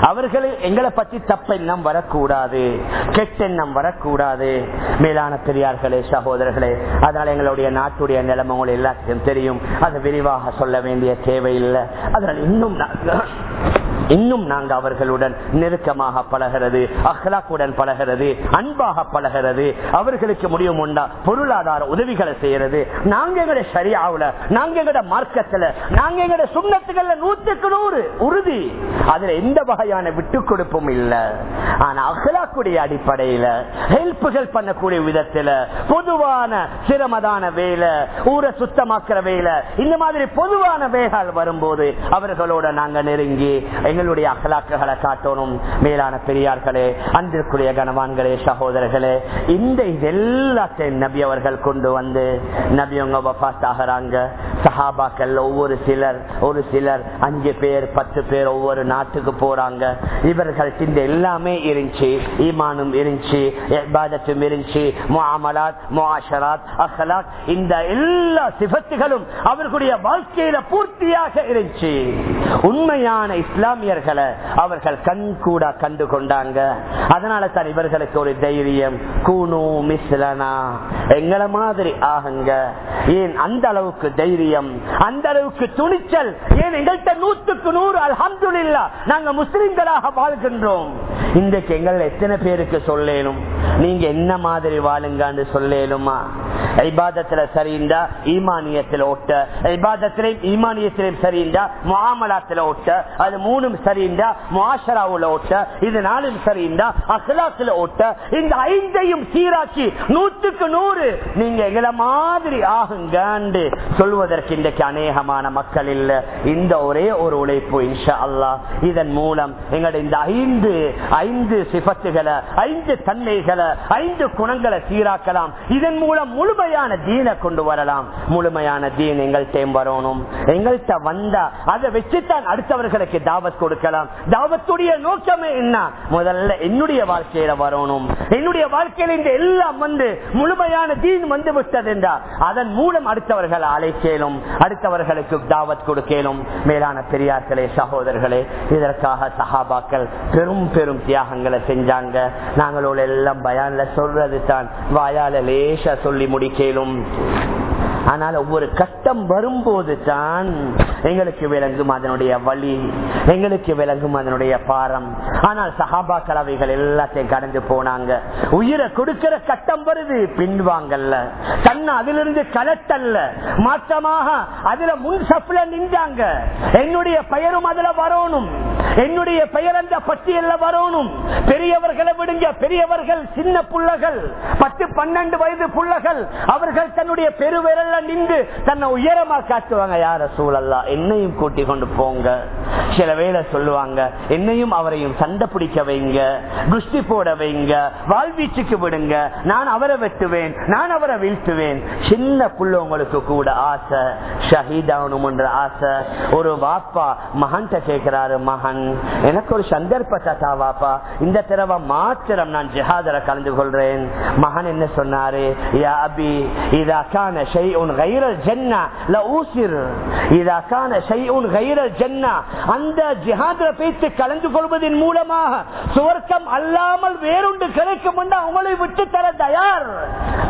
[SPEAKER 1] அவர்கள் எங்களை பத்தி தப்பெண்ணம் வரக்கூடாது கெட்டெண்ணம் வரக்கூடாது. மேலான பெரியார்களே சகோதரர்களே அதனால எங்களுடைய நாட்டுடைய நிலைமை எல்லாத்தையும் தெரியும். அது விரிவாக சொல்ல வேண்டிய தேவையில்லை. அதனால் இன்னும் இன்னும் நாங்க அவர்களுடன் நெருக்கமாக பழகிறது அஹ்லாக்குடன் பழகிறது அன்பாக பழகிறது. அவர்களுக்கு முடியும் உண்டா? பொருளாதார உதவிகளை செய்யறது நாங்க எங்களுடைய சரியாவுல நாங்க எங்களோட மார்க்கத்துல நாங்க எங்களோட சுண்ணத்துகள்ல நூற்றுக்கு நூறு உறுதி. அதுல எந்த வகையான விட்டு கொடுப்பும் இல்ல. ஆனா அஹ்லாக்குடைய அடிப்படையில ஹெல்ப்புகள் பண்ணக்கூடிய விதத்துல பொதுவான சிரமதான வேலை ஊரை சுத்தமாக்குற வேலை இந்த மாதிரி பொதுவான வேகால் வரும்போது அவர்களோட நாங்க நெருங்கி எங்களுடைய அகலாக்குகளை காட்டணும் மேலான பெரியார்களே அன்பிற்குரிய கனவான்களே சகோதரர்களே. இந்த இதெல்லாத்தையும் நபி அவர்கள் கொண்டு வந்து நபி அவங்க வபாத் ஆகிறாங்க சஹாபாக்கள் ஒவ்வொரு சிலர் ஒரு சிலர் அஞ்சு பேர் பத்து பேர் ஒவ்வொரு நாட்டுக்கு போறாங்க. இவர்கள் இந்த எல்லாமே இருந்துச்சு ஈமானும் இருந்துச்சு பாதத்தும் இருந்துச்சு முஆமலாத் முஆஷராத் அஹ்லாக் இந்த எல்லா சிபத்துகளும் அவர்களுடைய வாழ்க்கையில பூர்த்தியாக இருந்துச்சு. உண்மையான இஸ்லாம் இஸ்லாமியர்களை அவர்கள் கண் கூட கண்டு கொண்டாங்க. அதனால தான் இவர்களுக்கு ஒரு தைரியம் கூணு மிஸ்லனா. எங்களை மாதிரி ஆகுங்க. ஏன் அந்த அளவுக்கு தைரியம்? அந்த அளவுக்கு துணிச்சல். ஏன் எங்கள்கிட்ட நூற்றுக்கு நூறு அல்ஹம்துலில்லா நாங்க முஸ்லிம்களாக வாழ்கின்றோம். இன்றைக்கு எங்கள் எத்தனை பேருக்கு சொல்லேனும்? நீங்க என்ன மாதிரி வாழுங்கன்னு சொல்லேனுமா? ஐபாதத்துல சரிண்டா ஈமானியத்தில் ஓட்ட ஐபாதத்திலையும் ஈமானியத்திலையும் சரிண்டா முகாமலாத்துல ஓட்ட அது மூணு மூணும் சரிண்டா மாஷராவுல ஓட்ட இது நாளும் சரிண்டா அஹ்லாத்துல ஓட்ட இந்த ஐந்தையும் சீராக்கி நூத்துக்கு நூறு நீங்க எங்களை மாதிரி ஆகுங்கன்னு சொல்வதற்கு இன்றைக்கு அநேகமான மக்கள் இல்ல. இந்த ஒரே ஒரு உழைப்பு இன்ஷா அல்லா இதன் மூலம் எங்களுடைய இந்த ஐந்து ஐந்து சிபத்துகளை ஐந்து தன்மைகளை ஐந்து குணங்களை சீராக்கலாம். இதன் மூலம் முழுமையான தீனை கொண்டு வரலாம். முழுமையான தீன் எங்கள்கிட்ட வரணும். எங்கள்கிட்ட வந்தா அதை வச்சுத்தான் அடுத்தவர்களுக்கு தாவத் கொடுக்கலாம். தாவத்துடைய நோக்கமே என்ன? முதல்ல என்னுடைய வாழ்க்கையில வரணும். என்னுடைய வாழ்க்கையில இந்த எல்லாம் வந்து முழுமையான தீன் வந்து விட்டது என்றா அதன் மூலம் அடுத்தவர்கள் அழைக்கலும் அடுத்தவர்களுக்கு தாவத் கொடுக்கலும். மேலான பெரியார்களே சகோதரர்களே இதற்காக சஹாபாக்கள் பெரும் பெரும் தியாகங்களை செஞ்சாங்க. நாங்களோட எல்லாம் பயான்ல சொல்றது தான் வாயால லேசா சொல்லி முடிக்கலும். ஆனால் ஒவ்வொரு கட்டம் வரும்போது தான் எங்களுக்கு விளங்கும் அதனுடைய வழி எங்களுக்கு விளங்கும் அதனுடைய பாரம். ஆனால் சகாபா கலவைகள் எல்லாத்தையும் கடந்து போனாங்க. உயிரை கொடுக்கிற கட்டம் வருது பின்வாங்கல்ல. தன்னை அதிலிருந்து கலட்டல்ல. மாற்றமாக அதுல முன் சப்புல நின்றாங்க. என்னுடைய பெயரும் அதுல வரணும். என்னுடைய பெயர் அந்த பட்டியல்ல வரணும். பெரியவர்களை விடுங்க. பெரியவர்கள் சின்ன புள்ளகள். பத்து பன்னெண்டு வயது புள்ளகள். அவர்கள் தன்னுடைய பெருவிரல்ல நின்று தன்னை உயரமா காட்டுவாங்க. யார சூழல்லா என்னையும் கூட்டி கொண்டு போங்க. சில வேலை சொல்லுவாங்க என்னையும் அவரையும் சண்டை பிடிக்க வைங்க. குஷ்டி போட வைங்க. வாழ்வீச்சுக்கு விடுங்க. நான் அவரை வெட்டுவேன். நான் அவரை வீழ்த்துவேன். சின்ன புள்ள உங்களுக்கு கூட ஆசை. ஷஹீதானும் ஆசை. ஒரு வாப்பா மகன்கிட்ட கேட்கிறாரு மகன் நான் எனக்கு ஒரு சந்தர்ப்பத்தை வாப்பா இந்த தடவை மாத்திரம் நான் ஜிஹாதர கலந்து கொள்றேன் மகன் என்ன சொன்னாரு? யா அபி இதா கான ஷைஉன் கைரல் ஜன்னா ல ஊசிர். இதா கான ஷைஉன் கைரல் ஜன்னா. அந்த ஜிஹாதர பேச்சு கலந்து கொள்வதன் மூலமாக சுவர்க்கம் அல்லாமல் வேறொன்று கிடைக்கும் என்று அவங்களை விட்டு தர தயார்.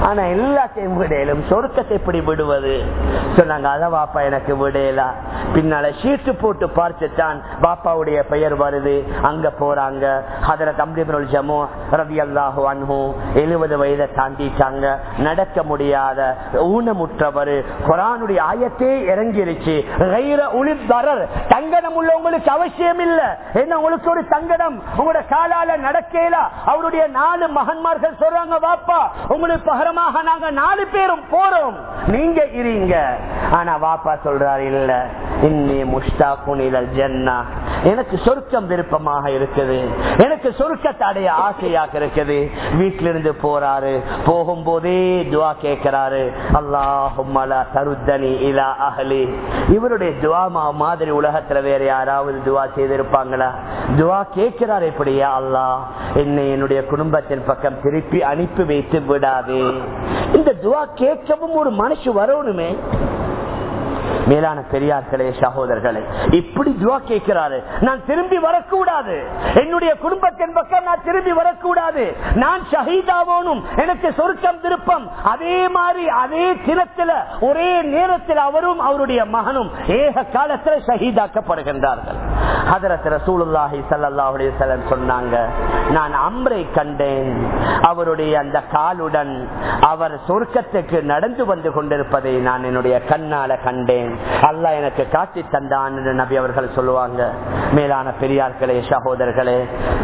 [SPEAKER 1] ஆனா எல்லாத்தையும் விடையிலும் சொர்க்கத்தை எப்படி விடுவது? சொன்னாங்க அத வாப்பா எனக்கு விடையலா பின்னால சீட்டு போட்டு பார்த்துத்தான் பாப்பாவுடைய பெயர் வருது. அங்க போறாங்க. அதுல தம்பிபுரல் ஜமோ ரவி அல்லாஹு அன்ஹு எழுபது வயதை தாண்டிட்டாங்க. நடக்க முடியாத ஊனமுற்றவர். குரானுடைய ஆயத்தே இறங்கிருச்சு. தங்கடம் உள்ளவங்களுக்கு அவசியம் இல்ல. என்ன உங்களுக்கு ஒரு தங்கடம் உங்களோட காலால நடக்கல? அவருடைய நாலு மகன்மார்கள் சொல்றாங்க வாப்பா உங்களுக்கு பகரமாக நாங்க நாலு பேரும் போறோம். நீங்க இருங்க. ஆனா வாப்பா சொல்றாரு இல்ல. இன்னி முஷ்டாக்குனில் ஜன்னா. எனக்கு சொருக்கம் விருப்பமாக இருக்குது. எனக்கு சொருக்கத்தை அடைய ஆசையாக இருக்குது. வீட்டிலிருந்து இருந்து போறாரு. போகும்போதே துவா கேட்கிறாரு. அல்லாஹும்மலா தருத்தனி இலா இவருடைய துவா மாதிரி உலகத்துல வேற யாராவது துவா செய்திருப்பாங்களா? துவா கேட்கிறார் இப்படியா அல்லா என்னை என்னுடைய குடும்பத்தின் பக்கம் திருப்பி அனுப்பி வைத்து விடாதே. இந்த துவா கேட்கவும் ஒரு மனுஷ வரணுமே. மேலான பெரியார்களே சகோதரர்களே இப்படி துவா கேட்கிறாரு. நான் திரும்பி வரக்கூடாது. என்னுடைய குடும்பத்தின் பக்கம் நான் திரும்பி வரக்கூடாது. நான் ஷஹீதாவோனும் எனக்கு சொருக்கம் திருப்பம். அதே மாதிரி அதே தினத்தில் ஒரே நேரத்தில் அவரும் அவருடைய மகனும் ஏக காலத்தில் ஷஹீதாக்கப்படுகின்றார்கள். ஹதரத் ரசூலுல்லாஹி சொன்னாங்க நான் அம்ரை கண்டேன். அவருடைய அந்த காலுடன் அவர் சொர்க்கத்துக்கு நடந்து வந்து கொண்டிருப்பதை நான் என்னுடைய கண்ணால கண்டேன். அல்ல எனக்கு காட்டி தந்தான் என்று நபி அவர்கள் சொல்லுவாங்க. மேலான பெரியார்களே சகோதரர்களே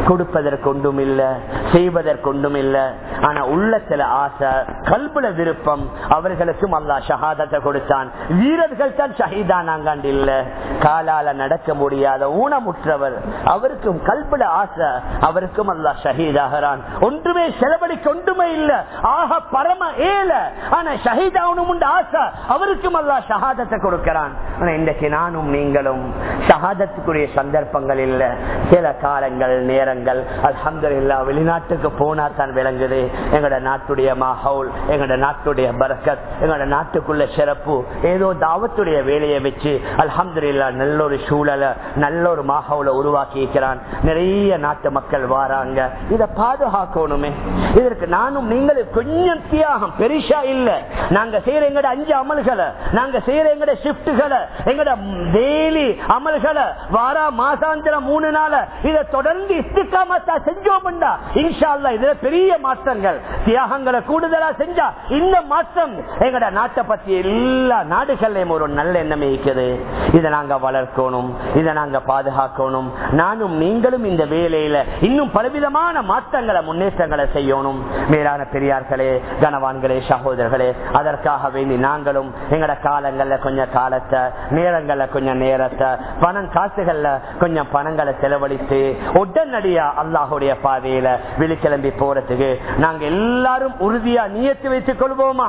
[SPEAKER 1] கொடுப்பதற்கு ஒன்றும் இல்ல செய்வதற்கு ஒன்றும் இல்ல. ஆனா உள்ளத்துல ஆசை கல்புல விருப்பம் அவர்களுக்கும் அல்லா ஷஹாதத்தை கொடுத்தான். வீரர்கள் தான் ஷஹீதானாங்காண்டு இல்ல. காலால நடக்க முடியாத ஊனமுற்றவர். அவருக்கும் கல்புல ஆசை அவருக்கும் அல்லா ஷஹீதாகிறான். ஒன்றுமே செலவழிக்க ஒன்றுமே இல்ல. ஆக பரம ஏல ஆனா ஷஹீதாகணும் ஆசை. அவருக்கும் அல்லா ஷஹாதத்தை கொடுக்கிறான். ஆனா இன்றைக்கு நானும் நீங்களும் ஷஹாதத்துக்குரிய சந்தர்ப்பங்கள் இல்ல. சில காலங்கள் நேரங்கள். அலமது இல்லா வெளிநாட்டுக்கு போனா தான் விளங்குது. எங்களோட நாட்டுடைய மஹவுல் எங்களோட நாட்டுடைய பரக்கத் எங்களோட நாட்டுக்குள்ள சிறப்பு. ஏதோ தாவத்துடைய வேலையை வச்சு அலமது இல்லா நல்ல ஒரு சூழலை நல்ல ஒரு மாகவுல உருவாக்கி இருக்கிறான் நிறைய நாட்டு மக்கள் வாராங்க. இதை பாதுகாக்கணுமே. இதற்கு நானும் நீங்களும் கொஞ்சம் தியாகம். பெரிசா இல்ல. நாங்க செய்யற எங்கட அஞ்சு அமல்களை நாங்க செய்யற எங்கட ஷிப்டுகளை எங்கட டெய்லி அமல்களை வாரா மாசாந்திரம் மூணு நாள இதை தொடர்ந்து இஸ்திகாமத்தா செஞ்சோம்டா இன்ஷால்லா இதுல பெரிய மாற்றங்கள். தியாகங்களை கூடுதலா செஞ்சா இந்த மாற்றம் எங்கட நாட்டை பத்தி எல்லா நாடுகள்லயும் ஒரு நல்ல எண்ணம் இருக்குது இதை நாங்க வளர்க்கணும். இதை நாங்க பாதுகாக்கணும். நானும் நீங்களும் இந்த வேலையில இன்னும் பலவிதமான மாற்றங்களை முன்னேற்றங்களை செய்யணும். மேலான பெரியார்களே கனவான்களே சகோதரர்களே அதற்காக வேண்டி நாங்களும் எங்கட காலங்கள்ல கொஞ்சம் காலத்தை நேரங்கள்ல கொஞ்சம் நேரத்தை பணம் காசுகள்ல கொஞ்சம் பணங்களை செலவழித்து உடனடியா அல்லாஹுடைய பாதையில வெளிக்கிளம்பி போறதுக்கு நாங்க எல்லாரும் உறுதியா நியத்து வைத்துக் கொள்வோமா?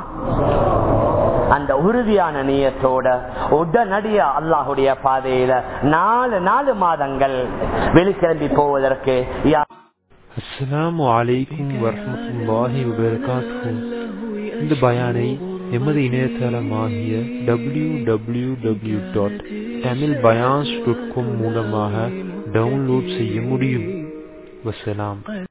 [SPEAKER 1] அந்த உறுதியான நீயத்தோட உடனடியா அல்லாஹுடைய பாதையில நாலு நாலு மாதங்கள் வெளிக்கிளம்பி போவதற்கு
[SPEAKER 2] வரமத்துல்லாஹி இந்த பயானை எமது இணையதளமாகிய W W W dot Tamil பயான்ஸ் dot com மூலமாக டவுன்லோட் செய்ய முடியும். வசலாம்.